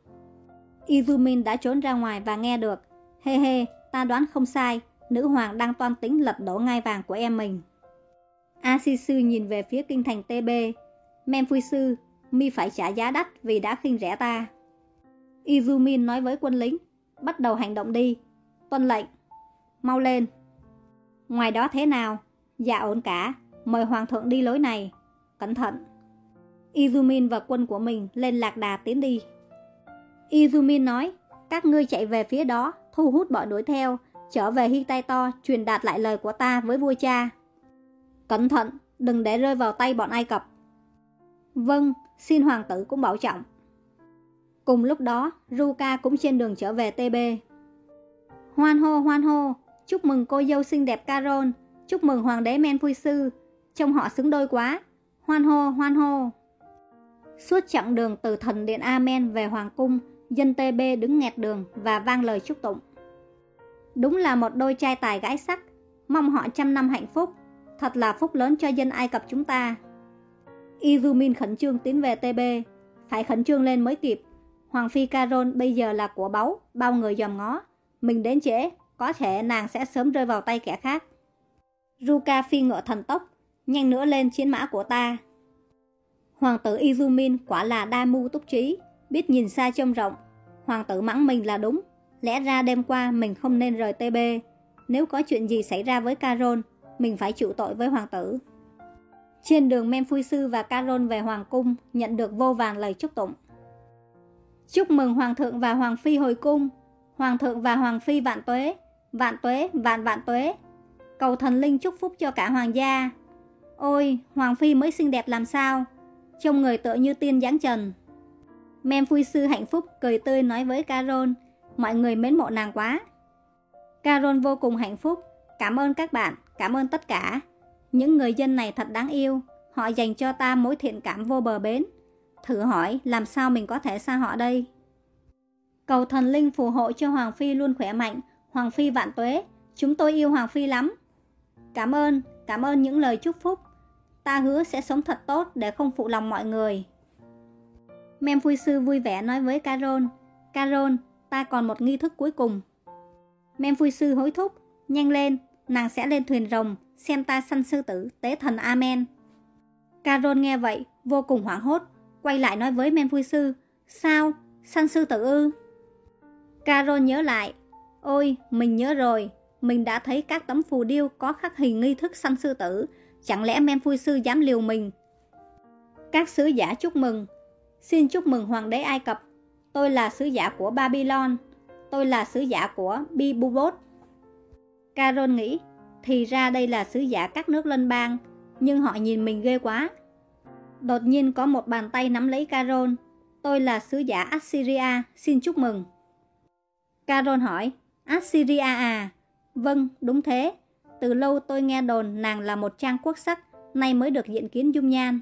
[SPEAKER 1] Izumin đã trốn ra ngoài và nghe được. Hê hê, ta đoán không sai, nữ hoàng đang toan tính lật đổ ngai vàng của em mình. Asisu nhìn về phía kinh thành TB. sư, mi phải trả giá đắt vì đã khinh rẻ ta. Izumin nói với quân lính, bắt đầu hành động đi. Tuân lệnh mau lên. Ngoài đó thế nào? Dạ ổn cả, mời hoàng thượng đi lối này. Cẩn thận. Izumin và quân của mình lên lạc đà tiến đi. Izumin nói, các ngươi chạy về phía đó, thu hút bọn đuổi theo, trở về hi tay to, truyền đạt lại lời của ta với vua cha. Cẩn thận, đừng để rơi vào tay bọn Ai Cập. Vâng, xin hoàng tử cũng bảo trọng. Cùng lúc đó, Ruka cũng trên đường trở về TB. Hoan hô, hoan hô, Chúc mừng cô dâu xinh đẹp Carol Chúc mừng hoàng đế Men Phui Sư Trông họ xứng đôi quá Hoan hô, hoan hô Suốt chặng đường từ thần điện Amen về hoàng cung Dân TB đứng nghẹt đường và vang lời chúc tụng Đúng là một đôi trai tài gái sắc. Mong họ trăm năm hạnh phúc. Thật là phúc lớn cho dân Ai Cập chúng ta. Izumin khẩn trương tiến về TB Phải khẩn trương lên mới kịp. Hoàng phi Caron bây giờ là của báu Bao người dòm ngó. Mình đến trễ có thể nàng sẽ sớm rơi vào tay kẻ khác. Ruka phi ngựa thần tốc, nhanh nữa lên chiến mã của ta. Hoàng tử Izumin quả là đa mưu túc trí, biết nhìn xa trông rộng. Hoàng tử mắng mình là đúng, lẽ ra đêm qua mình không nên rời TB. Nếu có chuyện gì xảy ra với Caron, mình phải chịu tội với hoàng tử. Trên đường Memphui Sư và Caron về Hoàng Cung nhận được vô vàn lời chúc tụng. Chúc mừng Hoàng thượng và Hoàng Phi hồi cung, Hoàng thượng và Hoàng Phi vạn tuế, Vạn tuế, vạn vạn tuế. Cầu thần linh chúc phúc cho cả hoàng gia. Ôi, hoàng phi mới xinh đẹp làm sao? Trông người tựa như tiên giáng trần. Mem phui sư hạnh phúc cười tươi nói với Carol, mọi người mến mộ nàng quá. Carol vô cùng hạnh phúc, cảm ơn các bạn, cảm ơn tất cả. Những người dân này thật đáng yêu, họ dành cho ta mối thiện cảm vô bờ bến. Thử hỏi làm sao mình có thể xa họ đây? Cầu thần linh phù hộ cho Hoàng Phi luôn khỏe mạnh, Hoàng Phi vạn tuế, chúng tôi yêu Hoàng Phi lắm. Cảm ơn, cảm ơn những lời chúc phúc. Ta hứa sẽ sống thật tốt để không phụ lòng mọi người. Mem Phui Sư vui vẻ nói với Carol, Carol, ta còn một nghi thức cuối cùng. Mem Phui Sư hối thúc, nhanh lên, nàng sẽ lên thuyền rồng, xem ta săn sư tử, tế thần Amen. Carol nghe vậy, vô cùng hoảng hốt, quay lại nói với Mem Phui Sư, sao, săn sư tử ư? Carol nhớ lại, Ôi, mình nhớ rồi, mình đã thấy các tấm phù điêu có khắc hình nghi thức săn sư tử, chẳng lẽ men phui sư dám liều mình? Các sứ giả chúc mừng, xin chúc mừng Hoàng đế Ai Cập, tôi là sứ giả của Babylon, tôi là sứ giả của Bibubot. Carol nghĩ, thì ra đây là sứ giả các nước lân bang, nhưng họ nhìn mình ghê quá. Đột nhiên có một bàn tay nắm lấy Carol, tôi là sứ giả Assyria, xin chúc mừng. Carol hỏi, Assyria à? Vâng, đúng thế. Từ lâu tôi nghe đồn nàng là một trang quốc sắc, nay mới được diện kiến dung nhan.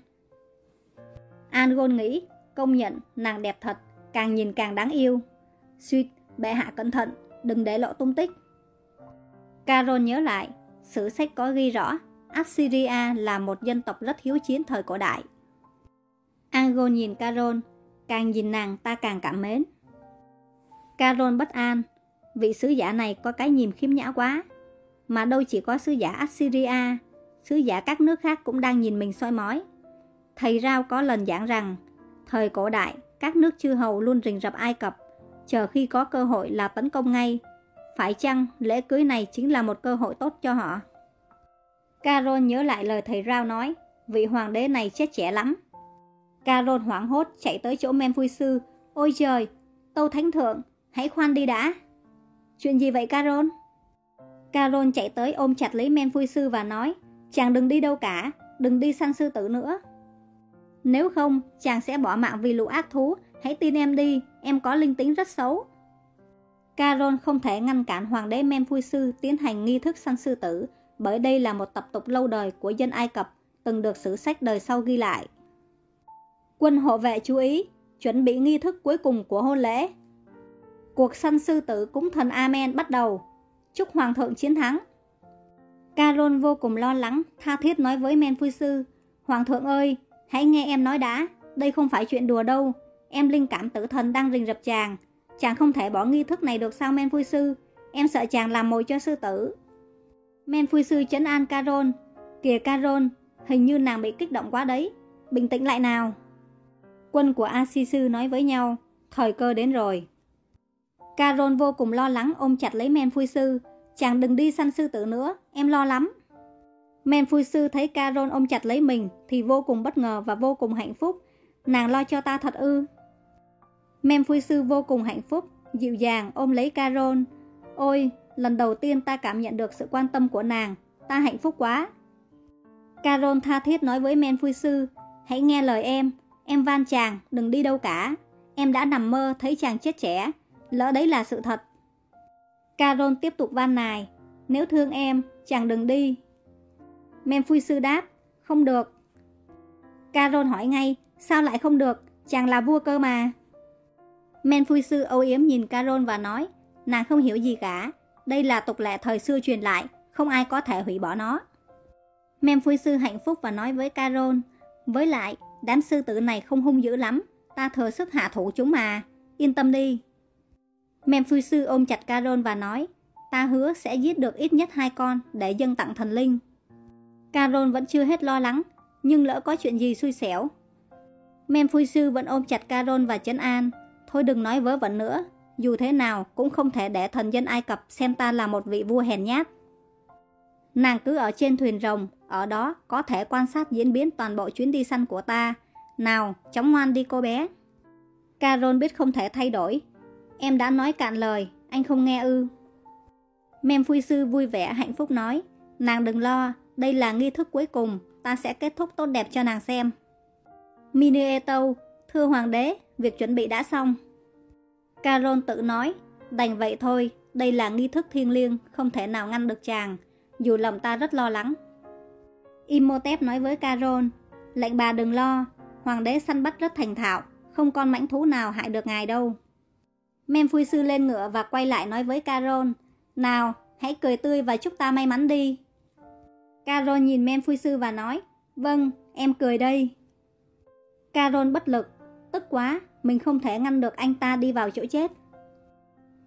[SPEAKER 1] Angol nghĩ, công nhận nàng đẹp thật, càng nhìn càng đáng yêu. Suýt, bệ hạ cẩn thận, đừng để lộ tung tích. Carol nhớ lại, sử sách có ghi rõ, Assyria là một dân tộc rất hiếu chiến thời cổ đại. Angol nhìn Carol, càng nhìn nàng ta càng cảm mến. Carol bất an, vị sứ giả này có cái nhìn khiếm nhã quá. Mà đâu chỉ có sứ giả Assyria, sứ giả các nước khác cũng đang nhìn mình soi mói. Thầy Rao có lần giảng rằng, thời cổ đại, các nước chư hầu luôn rình rập Ai Cập, chờ khi có cơ hội là tấn công ngay. Phải chăng lễ cưới này chính là một cơ hội tốt cho họ? Carol nhớ lại lời thầy Rao nói, vị hoàng đế này chết trẻ lắm. Carol hoảng hốt chạy tới chỗ men vui sư. Ôi trời, Tâu Thánh Thượng, hãy khoan đi đã. Chuyện gì vậy Carol? Carol chạy tới ôm chặt lấy men vui sư và nói, chàng đừng đi đâu cả, đừng đi săn sư tử nữa. Nếu không, chàng sẽ bỏ mạng vì lũ ác thú, hãy tin em đi, em có linh tính rất xấu. caron không thể ngăn cản hoàng đế Menphui sư tiến hành nghi thức săn sư tử, bởi đây là một tập tục lâu đời của dân Ai Cập, từng được sử sách đời sau ghi lại. Quân hộ vệ chú ý, chuẩn bị nghi thức cuối cùng của hôn lễ. Cuộc săn sư tử cúng thần Amen bắt đầu. Chúc Hoàng thượng chiến thắng. caron vô cùng lo lắng, tha thiết nói với Men Sư. Hoàng thượng ơi, hãy nghe em nói đã, đây không phải chuyện đùa đâu. Em linh cảm tử thần đang rình rập chàng. Chàng không thể bỏ nghi thức này được sao Men vui Sư. Em sợ chàng làm mồi cho sư tử. Men vui Sư chấn an Carol. Kìa Carol, hình như nàng bị kích động quá đấy. Bình tĩnh lại nào. Quân của Asisu Sư nói với nhau, thời cơ đến rồi. Carol vô cùng lo lắng ôm chặt lấy Men vui Sư. Chàng đừng đi săn sư tử nữa, em lo lắm. Men Phu Sư thấy Carol ôm chặt lấy mình thì vô cùng bất ngờ và vô cùng hạnh phúc. Nàng lo cho ta thật ư. Men Phu Sư vô cùng hạnh phúc, dịu dàng ôm lấy Carol. Ôi, lần đầu tiên ta cảm nhận được sự quan tâm của nàng, ta hạnh phúc quá. Carol tha thiết nói với Men Phu Sư, hãy nghe lời em, em van chàng, đừng đi đâu cả. Em đã nằm mơ thấy chàng chết trẻ, lỡ đấy là sự thật. Carol tiếp tục van nài, nếu thương em, chàng đừng đi. Men Phui Sư đáp, không được. Carol hỏi ngay, sao lại không được, chàng là vua cơ mà. Men Phui Sư âu yếm nhìn Carol và nói, nàng không hiểu gì cả, đây là tục lệ thời xưa truyền lại, không ai có thể hủy bỏ nó. Men Phui Sư hạnh phúc và nói với Carol, với lại, đám sư tử này không hung dữ lắm, ta thừa sức hạ thủ chúng mà, yên tâm đi. Men Phui Sư ôm chặt Carol và nói, ta hứa sẽ giết được ít nhất hai con để dâng tặng thần linh. Carol vẫn chưa hết lo lắng, nhưng lỡ có chuyện gì xui xẻo. Men Sư vẫn ôm chặt Carol và chấn an, thôi đừng nói vớ vẩn nữa, dù thế nào cũng không thể để thần dân Ai Cập xem ta là một vị vua hèn nhát. Nàng cứ ở trên thuyền rồng, ở đó có thể quan sát diễn biến toàn bộ chuyến đi săn của ta. Nào, chóng ngoan đi cô bé. Carol biết không thể thay đổi. Em đã nói cạn lời, anh không nghe ư. Memphui Sư vui vẻ hạnh phúc nói, nàng đừng lo, đây là nghi thức cuối cùng, ta sẽ kết thúc tốt đẹp cho nàng xem. Minueto, thưa hoàng đế, việc chuẩn bị đã xong. Carol tự nói, đành vậy thôi, đây là nghi thức thiêng liêng, không thể nào ngăn được chàng, dù lòng ta rất lo lắng. Imhotep nói với Carol, lệnh bà đừng lo, hoàng đế săn bắt rất thành thạo, không con mãnh thú nào hại được ngài đâu. Memphui sư lên ngựa và quay lại nói với Carol, nào, hãy cười tươi và chúc ta may mắn đi. Carol nhìn Memphui sư và nói, vâng, em cười đây. Carol bất lực, tức quá, mình không thể ngăn được anh ta đi vào chỗ chết.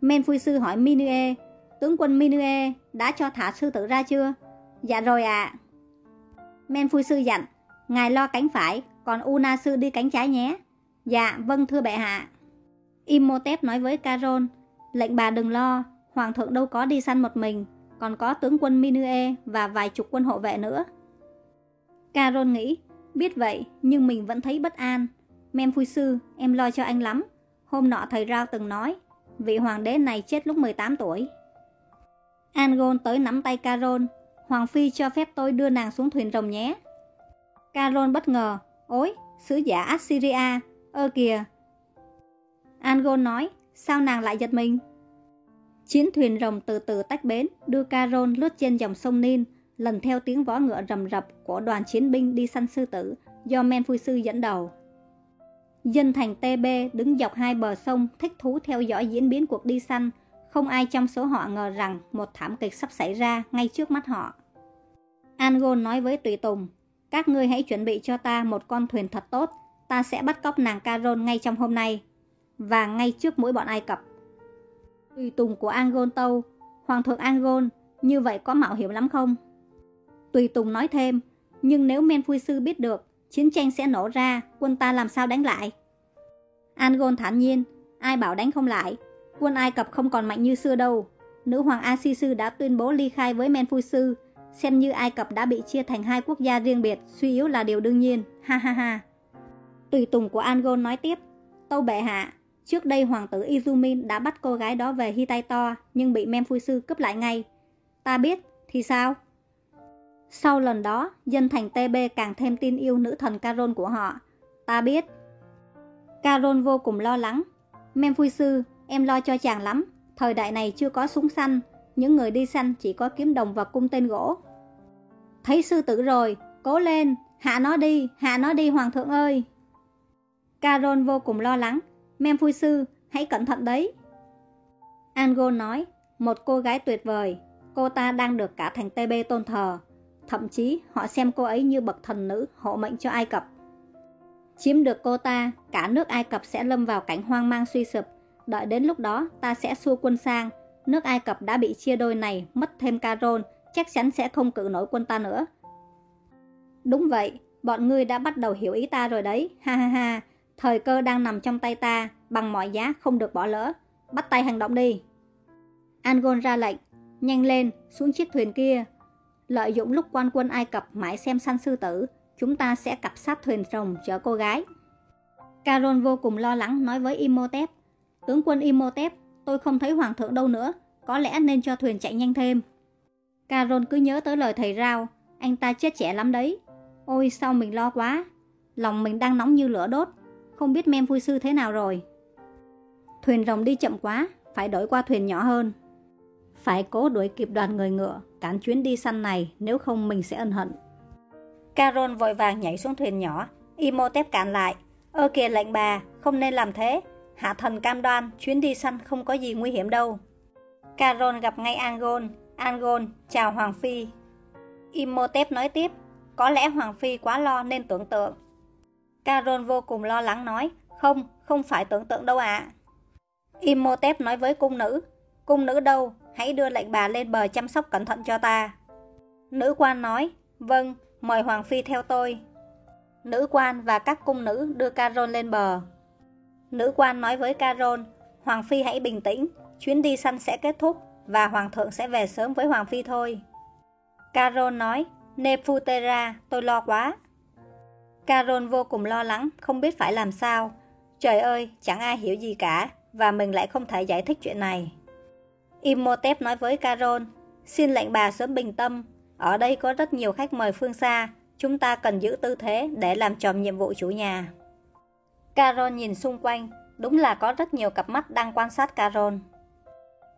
[SPEAKER 1] Memphui sư hỏi Minue, tướng quân Minue đã cho thả sư tử ra chưa? Dạ rồi ạ. À. Men phu sư dặn, ngài lo cánh phải, còn Una sư đi cánh trái nhé. Dạ, vâng thưa bệ hạ. Imhotep nói với Carol, lệnh bà đừng lo, hoàng thượng đâu có đi săn một mình, còn có tướng quân Minue và vài chục quân hộ vệ nữa. Caron nghĩ, biết vậy nhưng mình vẫn thấy bất an. Men sư, em lo cho anh lắm. Hôm nọ thầy Rao từng nói, vị hoàng đế này chết lúc 18 tuổi. Angon tới nắm tay Caron, Hoàng Phi cho phép tôi đưa nàng xuống thuyền rồng nhé. Caron bất ngờ, ôi, sứ giả Assyria, ơ kìa. Angon nói, sao nàng lại giật mình? Chiến thuyền rồng từ từ tách bến, đưa Carol lướt trên dòng sông Nin, lần theo tiếng vó ngựa rầm rập của đoàn chiến binh đi săn sư tử do Men Phu Sư dẫn đầu. Dân thành TB đứng dọc hai bờ sông thích thú theo dõi diễn biến cuộc đi săn, không ai trong số họ ngờ rằng một thảm kịch sắp xảy ra ngay trước mắt họ. Angon nói với Tùy Tùng, các ngươi hãy chuẩn bị cho ta một con thuyền thật tốt, ta sẽ bắt cóc nàng Caron ngay trong hôm nay, và ngay trước mũi bọn Ai Cập. Tùy Tùng của Angon tâu, Hoàng thượng Angon, như vậy có mạo hiểm lắm không? Tùy Tùng nói thêm, nhưng nếu Men Phui Sư biết được, chiến tranh sẽ nổ ra, quân ta làm sao đánh lại? Angon thản nhiên, ai bảo đánh không lại, quân Ai Cập không còn mạnh như xưa đâu. Nữ hoàng A Sư đã tuyên bố ly khai với Men Phui Sư, xem như Ai Cập đã bị chia thành hai quốc gia riêng biệt, suy yếu là điều đương nhiên, ha ha ha. Tùy Tùng của Angon nói tiếp, Tâu bệ hạ, trước đây hoàng tử Izumin đã bắt cô gái đó về Hitaito nhưng bị Men Sư cướp lại ngay. Ta biết, thì sao? Sau lần đó, dân thành TB càng thêm tin yêu nữ thần Caron của họ. Ta biết. Caron vô cùng lo lắng. Memphui sư, em lo cho chàng lắm. Thời đại này chưa có súng săn, những người đi săn chỉ có kiếm đồng và cung tên gỗ. Thấy sư tử rồi, cố lên, hạ nó đi, hạ nó đi hoàng thượng ơi. Caron vô cùng lo lắng. Memphui sư, hãy cẩn thận đấy. Ango nói, một cô gái tuyệt vời, cô ta đang được cả thành TB tôn thờ. Thậm chí họ xem cô ấy như bậc thần nữ hộ mệnh cho Ai Cập. Chiếm được cô ta, cả nước Ai Cập sẽ lâm vào cảnh hoang mang suy sụp. Đợi đến lúc đó ta sẽ xua quân sang. Nước Ai Cập đã bị chia đôi này, mất thêm Caron, chắc chắn sẽ không cự nổi quân ta nữa. Đúng vậy, bọn ngươi đã bắt đầu hiểu ý ta rồi đấy, ha ha ha. Thời cơ đang nằm trong tay ta, bằng mọi giá không được bỏ lỡ. Bắt tay hành động đi. Angon ra lệnh, nhanh lên, xuống chiếc thuyền kia, Lợi dụng lúc quan quân Ai Cập mãi xem săn sư tử, chúng ta sẽ cặp sát thuyền rồng chở cô gái. Caron vô cùng lo lắng nói với Imhotep, tướng quân Imhotep, tôi không thấy hoàng thượng đâu nữa, có lẽ nên cho thuyền chạy nhanh thêm. Caron cứ nhớ tới lời thầy Rao, anh ta chết trẻ lắm đấy. Ôi sao mình lo quá, lòng mình đang nóng như lửa đốt, không biết mem vui sư thế nào rồi. Thuyền rồng đi chậm quá, phải đổi qua thuyền nhỏ hơn. Phải cố đuổi kịp đoàn người ngựa, cản chuyến đi săn này, nếu không mình sẽ ân hận. Carol vội vàng nhảy xuống thuyền nhỏ, Imhotep cản lại. Ơ kìa lệnh bà, không nên làm thế. Hạ thần cam đoan, chuyến đi săn không có gì nguy hiểm đâu. Carol gặp ngay Angon. Angon, chào Hoàng Phi. Imhotep nói tiếp, có lẽ Hoàng Phi quá lo nên tưởng tượng. Carol vô cùng lo lắng nói, không, không phải tưởng tượng đâu ạ. À. Imhotep nói với cung nữ, cung nữ đâu, hãy đưa lệnh bà lên bờ chăm sóc cẩn thận cho ta. Nữ quan nói, vâng, mời Hoàng Phi theo tôi. Nữ quan và các cung nữ đưa Carol lên bờ. Nữ quan nói với Carol, Hoàng Phi hãy bình tĩnh, chuyến đi săn sẽ kết thúc và Hoàng thượng sẽ về sớm với Hoàng Phi thôi. Carol nói, Nephutera, tôi lo quá. Carol vô cùng lo lắng, không biết phải làm sao. Trời ơi, chẳng ai hiểu gì cả, và mình lại không thể giải thích chuyện này. Imhotep nói với Carol: xin lệnh bà sớm bình tâm, ở đây có rất nhiều khách mời phương xa, chúng ta cần giữ tư thế để làm tròn nhiệm vụ chủ nhà. Carol nhìn xung quanh, đúng là có rất nhiều cặp mắt đang quan sát Carol.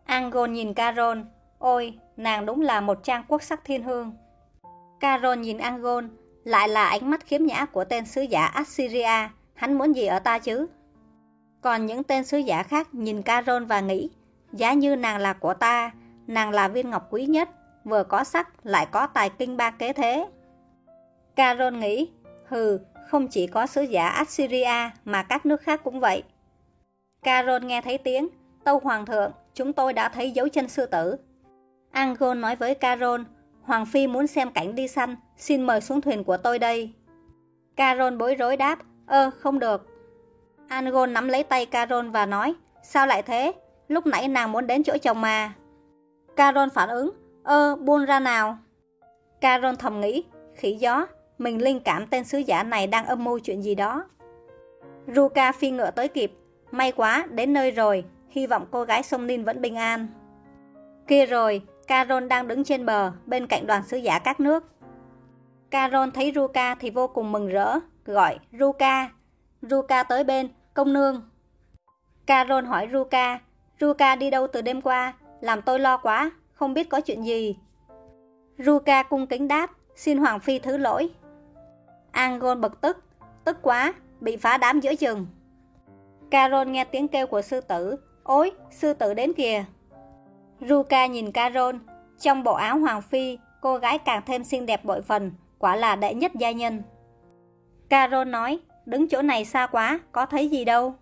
[SPEAKER 1] Angon nhìn Carol: ôi, nàng đúng là một trang quốc sắc thiên hương. Carol nhìn Angon, lại là ánh mắt khiếm nhã của tên sứ giả Assyria, hắn muốn gì ở ta chứ? Còn những tên sứ giả khác nhìn Caron và nghĩ, Giá như nàng là của ta, nàng là viên ngọc quý nhất, vừa có sắc lại có tài kinh ba kế thế. Caron nghĩ, hừ, không chỉ có sứ giả Assyria mà các nước khác cũng vậy. Caron nghe thấy tiếng, tâu hoàng thượng, chúng tôi đã thấy dấu chân sư tử. Angon nói với Caron, Hoàng Phi muốn xem cảnh đi săn, xin mời xuống thuyền của tôi đây. Caron bối rối đáp, ơ không được. Angon nắm lấy tay Caron và nói, sao lại thế, Lúc nãy nàng muốn đến chỗ chồng mà. Carol phản ứng Ơ buông ra nào. Carol thầm nghĩ Khỉ gió Mình linh cảm tên sứ giả này đang âm mưu chuyện gì đó. Ruka phi ngựa tới kịp May quá đến nơi rồi Hy vọng cô gái sông Ninh vẫn bình an. Kia rồi Carol đang đứng trên bờ Bên cạnh đoàn sứ giả các nước Carol thấy Ruka thì vô cùng mừng rỡ Gọi Ruka Ruka tới bên Công nương Carol hỏi Ruka Ruka đi đâu từ đêm qua, làm tôi lo quá, không biết có chuyện gì. Ruka cung kính đáp, xin Hoàng Phi thứ lỗi. Angon bực tức, tức quá, bị phá đám giữa chừng. Carol nghe tiếng kêu của sư tử, ôi, sư tử đến kìa. Ruka nhìn Carol, trong bộ áo Hoàng Phi, cô gái càng thêm xinh đẹp bội phần, quả là đệ nhất gia nhân. Carol nói, đứng chỗ này xa quá, có thấy gì đâu.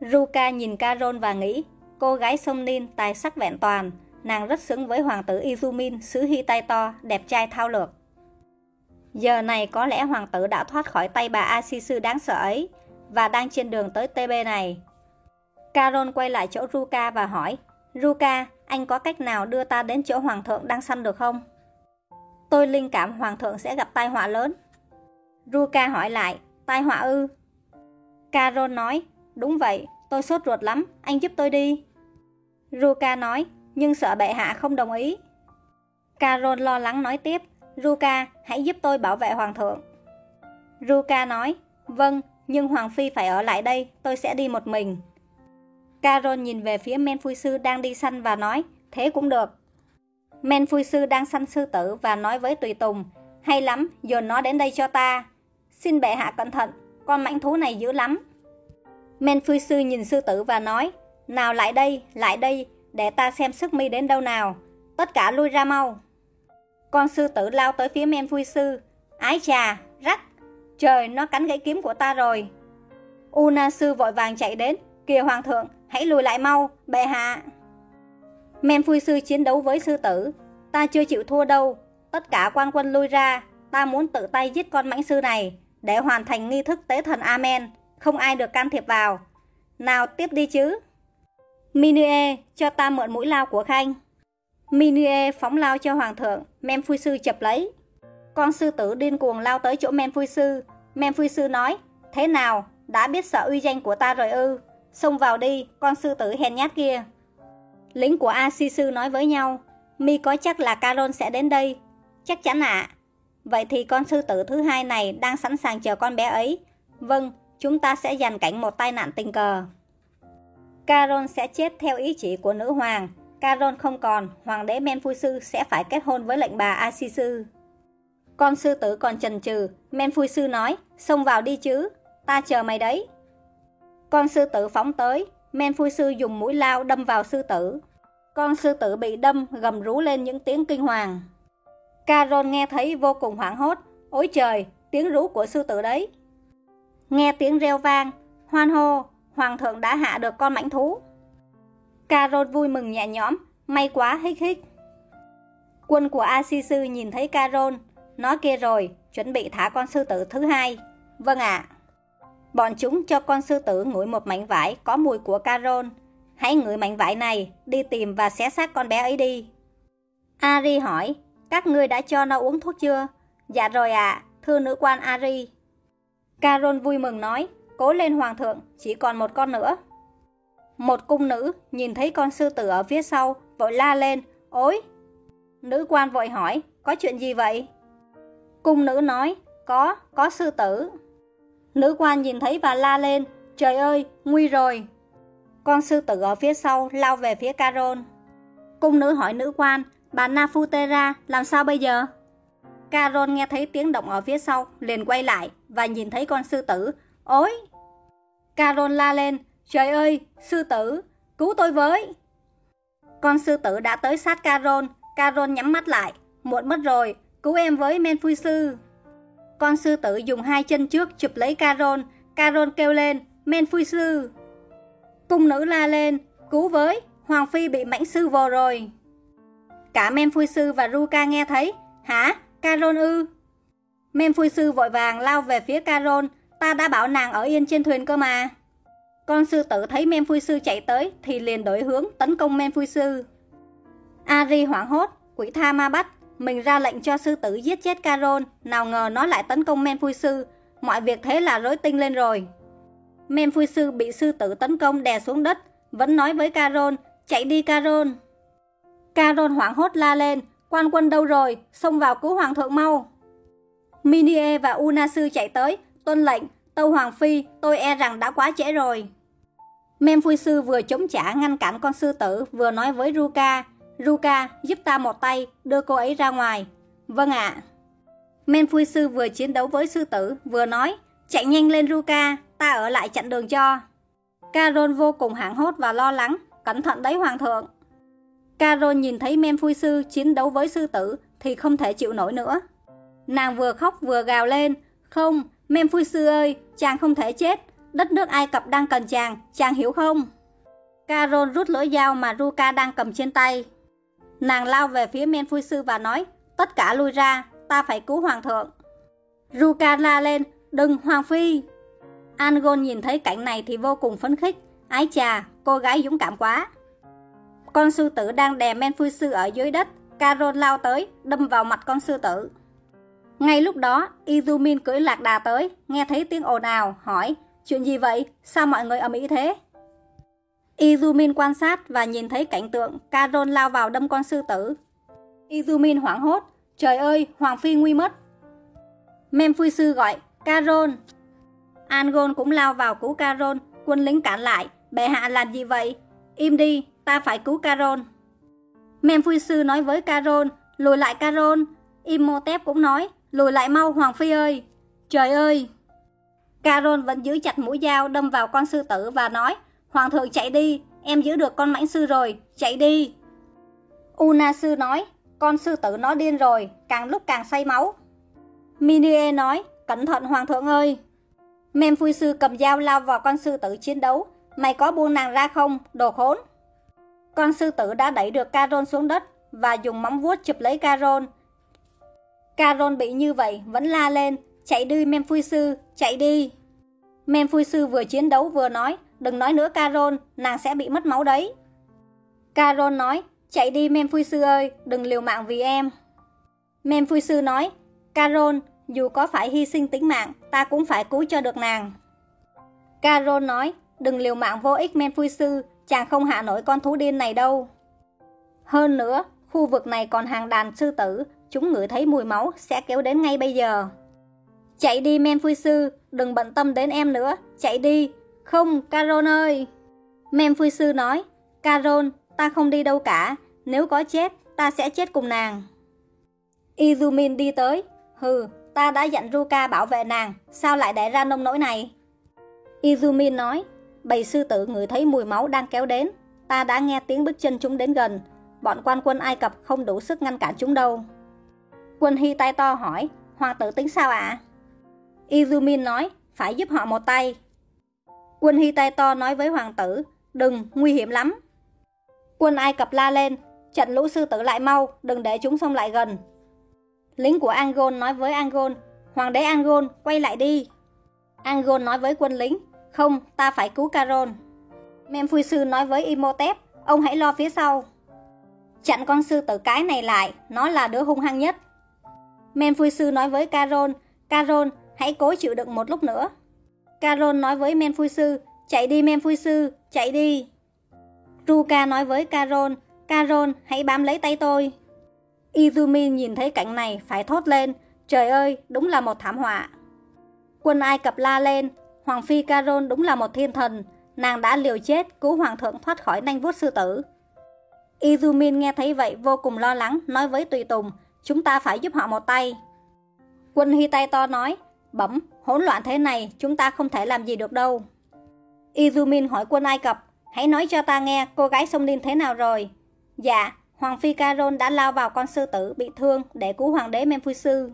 [SPEAKER 1] Ruka nhìn Carol và nghĩ, Cô gái sông Nin tài sắc vẹn toàn, nàng rất xứng với hoàng tử Izumin, sứ hy tay to, đẹp trai thao lược. Giờ này có lẽ hoàng tử đã thoát khỏi tay bà Asisu đáng sợ ấy và đang trên đường tới TB này. Carol quay lại chỗ Ruka và hỏi Ruka, anh có cách nào đưa ta đến chỗ hoàng thượng đang săn được không? Tôi linh cảm hoàng thượng sẽ gặp tai họa lớn. Ruka hỏi lại, tai họa ư? Caron nói, đúng vậy, tôi sốt ruột lắm, anh giúp tôi đi. Ruka nói, nhưng sợ bệ hạ không đồng ý. Caron lo lắng nói tiếp, Ruka, hãy giúp tôi bảo vệ hoàng thượng. Ruka nói, vâng, nhưng hoàng phi phải ở lại đây, tôi sẽ đi một mình. Carol nhìn về phía men phui sư đang đi săn và nói, thế cũng được. Men phui sư đang săn sư tử và nói với tùy tùng, hay lắm, dồn nó đến đây cho ta. Xin bệ hạ cẩn thận, con mãnh thú này dữ lắm. Men phui sư nhìn sư tử và nói, nào lại đây, lại đây, để ta xem sức mi đến đâu nào. Tất cả lui ra mau. Con sư tử lao tới phía men phui sư. Ái chà, rắc. Trời, nó cắn gãy kiếm của ta rồi. Una sư vội vàng chạy đến. Kìa hoàng thượng, hãy lùi lại mau, bệ hạ. Men phui sư chiến đấu với sư tử. Ta chưa chịu thua đâu. Tất cả quan quân lui ra. Ta muốn tự tay giết con mãnh sư này để hoàn thành nghi thức tế thần Amen. Không ai được can thiệp vào. Nào tiếp đi chứ. Minue, cho ta mượn mũi lao của Khanh. Minue phóng lao cho hoàng thượng, Men Phui Sư chập lấy. Con sư tử điên cuồng lao tới chỗ Men Phui Sư. Men Phui Sư nói, thế nào, đã biết sợ uy danh của ta rồi ư? Xông vào đi, con sư tử hèn nhát kia. Lính của A Si Sư nói với nhau, Mi có chắc là Caron sẽ đến đây. Chắc chắn ạ. À. Vậy thì con sư tử thứ hai này đang sẵn sàng chờ con bé ấy. Vâng, chúng ta sẽ giành cảnh một tai nạn tình cờ. Caron sẽ chết theo ý chỉ của nữ hoàng. Caron không còn, hoàng đế Menphui Sư sẽ phải kết hôn với lệnh bà Asisu. Con sư tử còn chần chừ, Menphui Sư nói, xông vào đi chứ, ta chờ mày đấy. Con sư tử phóng tới, men phu Sư dùng mũi lao đâm vào sư tử. Con sư tử bị đâm gầm rú lên những tiếng kinh hoàng. Caron nghe thấy vô cùng hoảng hốt, ối trời, tiếng rú của sư tử đấy. Nghe tiếng reo vang, hoan hô, hoàng thượng đã hạ được con mãnh thú. Carol vui mừng nhẹ nhõm, may quá hích hích. Quân của Asisu nhìn thấy Carol, nói kia rồi, chuẩn bị thả con sư tử thứ hai. Vâng ạ. Bọn chúng cho con sư tử ngửi một mảnh vải có mùi của Carol. Hãy ngửi mảnh vải này, đi tìm và xé xác con bé ấy đi. Ari hỏi, các ngươi đã cho nó uống thuốc chưa? Dạ rồi ạ, thưa nữ quan Ari. Carol vui mừng nói, Cố lên hoàng thượng, chỉ còn một con nữa. Một cung nữ nhìn thấy con sư tử ở phía sau, vội la lên, ối. Nữ quan vội hỏi, có chuyện gì vậy? Cung nữ nói, có, có sư tử. Nữ quan nhìn thấy và la lên, trời ơi, nguy rồi. Con sư tử ở phía sau lao về phía Carol. Cung nữ hỏi nữ quan, bà Nafutera làm sao bây giờ? Carol nghe thấy tiếng động ở phía sau, liền quay lại và nhìn thấy con sư tử. Ôi, Carol la lên, trời ơi, sư tử, cứu tôi với. Con sư tử đã tới sát Carol, Carol nhắm mắt lại, muộn mất rồi, cứu em với Menfui sư. Con sư tử dùng hai chân trước chụp lấy Carol, Carol kêu lên, men phui sư. Cung nữ la lên, cứu với, Hoàng Phi bị mãnh sư vồ rồi. Cả men phui sư và Ruka nghe thấy, hả, Carol ư? Men phui sư vội vàng lao về phía Carol, Ta đã bảo nàng ở yên trên thuyền cơ mà. Con sư tử thấy men phui sư chạy tới thì liền đổi hướng tấn công men phui sư. Ari hoảng hốt, quỷ tha ma bắt, mình ra lệnh cho sư tử giết chết Caron, nào ngờ nó lại tấn công men phui sư, mọi việc thế là rối tinh lên rồi. Men phui sư bị sư tử tấn công đè xuống đất, vẫn nói với Caron, chạy đi Caron. Caron hoảng hốt la lên, quan quân đâu rồi, xông vào cứu hoàng thượng mau. Minie và Unasu chạy tới, Tuân lệnh, Tâu Hoàng Phi, tôi e rằng đã quá trễ rồi. Mem Phui Sư vừa chống trả ngăn cản con sư tử, vừa nói với Ruka, Ruka, giúp ta một tay, đưa cô ấy ra ngoài. Vâng ạ. À. Men Phui Sư vừa chiến đấu với sư tử, vừa nói, chạy nhanh lên Ruka, ta ở lại chặn đường cho. Carol vô cùng hoảng hốt và lo lắng, cẩn thận đấy hoàng thượng. Carol nhìn thấy Men Phui Sư chiến đấu với sư tử thì không thể chịu nổi nữa. Nàng vừa khóc vừa gào lên, không, Men Phui Sư ơi, chàng không thể chết. Đất nước Ai Cập đang cần chàng, chàng hiểu không? Carol rút lưỡi dao mà Ruka đang cầm trên tay. Nàng lao về phía men phui sư và nói, tất cả lui ra, ta phải cứu hoàng thượng. Ruka la lên, đừng hoàng phi. Angon nhìn thấy cảnh này thì vô cùng phấn khích. Ái chà, cô gái dũng cảm quá. Con sư tử đang đè men phui sư ở dưới đất. Carol lao tới, đâm vào mặt con sư tử. Ngay lúc đó, Izumin cưỡi lạc đà tới, nghe thấy tiếng ồn ào, hỏi, chuyện gì vậy? Sao mọi người ở mỹ thế? Izumin quan sát và nhìn thấy cảnh tượng Caron lao vào đâm con sư tử. Izumin hoảng hốt, trời ơi, Hoàng Phi nguy mất. Memphui sư gọi, Caron. Angon cũng lao vào cứu Caron, quân lính cản lại, bệ hạ làm gì vậy? Im đi, ta phải cứu Caron. Memphui sư nói với Caron, lùi lại Caron. Imhotep cũng nói, lùi lại mau Hoàng Phi ơi. Trời ơi! Caron vẫn giữ chặt mũi dao đâm vào con sư tử và nói, Hoàng thượng chạy đi, em giữ được con mãnh sư rồi, chạy đi. Una sư nói, con sư tử nó điên rồi, càng lúc càng say máu. Minie nói, cẩn thận hoàng thượng ơi. Memphui sư cầm dao lao vào con sư tử chiến đấu, mày có buông nàng ra không, đồ khốn. Con sư tử đã đẩy được Caron xuống đất và dùng móng vuốt chụp lấy Caron. Caron bị như vậy vẫn la lên, chạy đi Memphui sư, chạy đi. Memphui sư vừa chiến đấu vừa nói, đừng nói nữa Caron, nàng sẽ bị mất máu đấy. Caron nói, chạy đi Memphui sư ơi, đừng liều mạng vì em. Memphui sư nói, Caron, dù có phải hy sinh tính mạng, ta cũng phải cứu cho được nàng. Caron nói, đừng liều mạng vô ích Memphui sư, chàng không hạ nổi con thú điên này đâu. Hơn nữa, khu vực này còn hàng đàn sư tử, chúng ngửi thấy mùi máu sẽ kéo đến ngay bây giờ. Chạy đi Memphui sư, đừng bận tâm đến em nữa, chạy đi, không, Caron ơi! Memphui sư nói, Caron, ta không đi đâu cả, nếu có chết, ta sẽ chết cùng nàng. Izumin đi tới, hừ, ta đã dặn Ruka bảo vệ nàng, sao lại để ra nông nỗi này? Izumin nói, bầy sư tử ngửi thấy mùi máu đang kéo đến, ta đã nghe tiếng bước chân chúng đến gần, bọn quan quân Ai Cập không đủ sức ngăn cản chúng đâu. Quân Hy tay to hỏi, hoàng tử tính sao ạ? À? Izumin nói, phải giúp họ một tay, Quân Hy tay to nói với hoàng tử, đừng, nguy hiểm lắm. Quân Ai Cập la lên, chặn lũ sư tử lại mau, đừng để chúng xông lại gần. Lính của Angol nói với Angol, hoàng đế Angol, quay lại đi. Angol nói với quân lính, không, ta phải cứu Caron. Memphui sư nói với Imhotep, ông hãy lo phía sau. Chặn con sư tử cái này lại, nó là đứa hung hăng nhất. Memphui sư nói với Caron, Caron, hãy cố chịu đựng một lúc nữa. Caron nói với Men Sư, chạy đi Men Sư, chạy đi. Ruka nói với Caron, Caron, hãy bám lấy tay tôi. Izumi nhìn thấy cảnh này phải thốt lên, trời ơi, đúng là một thảm họa. Quân Ai Cập la lên, Hoàng Phi Caron đúng là một thiên thần, nàng đã liều chết cứu Hoàng thượng thoát khỏi nanh vuốt sư tử. Izumin nghe thấy vậy vô cùng lo lắng, nói với Tùy Tùng, chúng ta phải giúp họ một tay. Quân Hy tay to nói, Bẩm, hỗn loạn thế này chúng ta không thể làm gì được đâu. Izumin hỏi quân Ai Cập, hãy nói cho ta nghe cô gái sông Linh thế nào rồi. Dạ, Hoàng Phi Caron đã lao vào con sư tử bị thương để cứu hoàng đế Memphisu.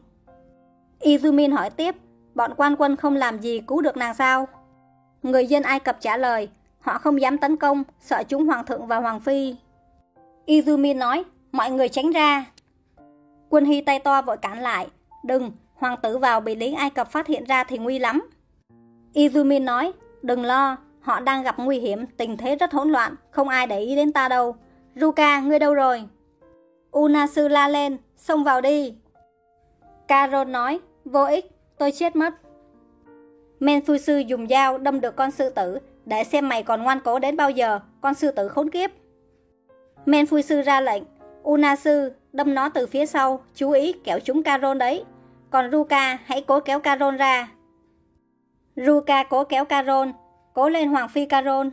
[SPEAKER 1] Izumin hỏi tiếp, bọn quan quân không làm gì cứu được nàng sao? Người dân Ai Cập trả lời, họ không dám tấn công, sợ chúng hoàng thượng và hoàng phi. Izumin nói, mọi người tránh ra. Quân Hy tay to vội cản lại, đừng, Hoàng tử vào bị lính Ai Cập phát hiện ra thì nguy lắm. Izumin nói, đừng lo, họ đang gặp nguy hiểm, tình thế rất hỗn loạn, không ai để ý đến ta đâu. Ruka, ngươi đâu rồi? Unasu la lên, xông vào đi. Karon nói, vô ích, tôi chết mất. Menfusu dùng dao đâm được con sư tử, để xem mày còn ngoan cố đến bao giờ, con sư tử khốn kiếp. Menfusu ra lệnh, Unasu đâm nó từ phía sau, chú ý kẻo chúng Karon đấy. Còn Ruka hãy cố kéo Caron ra. Ruka cố kéo Caron, cố lên Hoàng Phi Caron.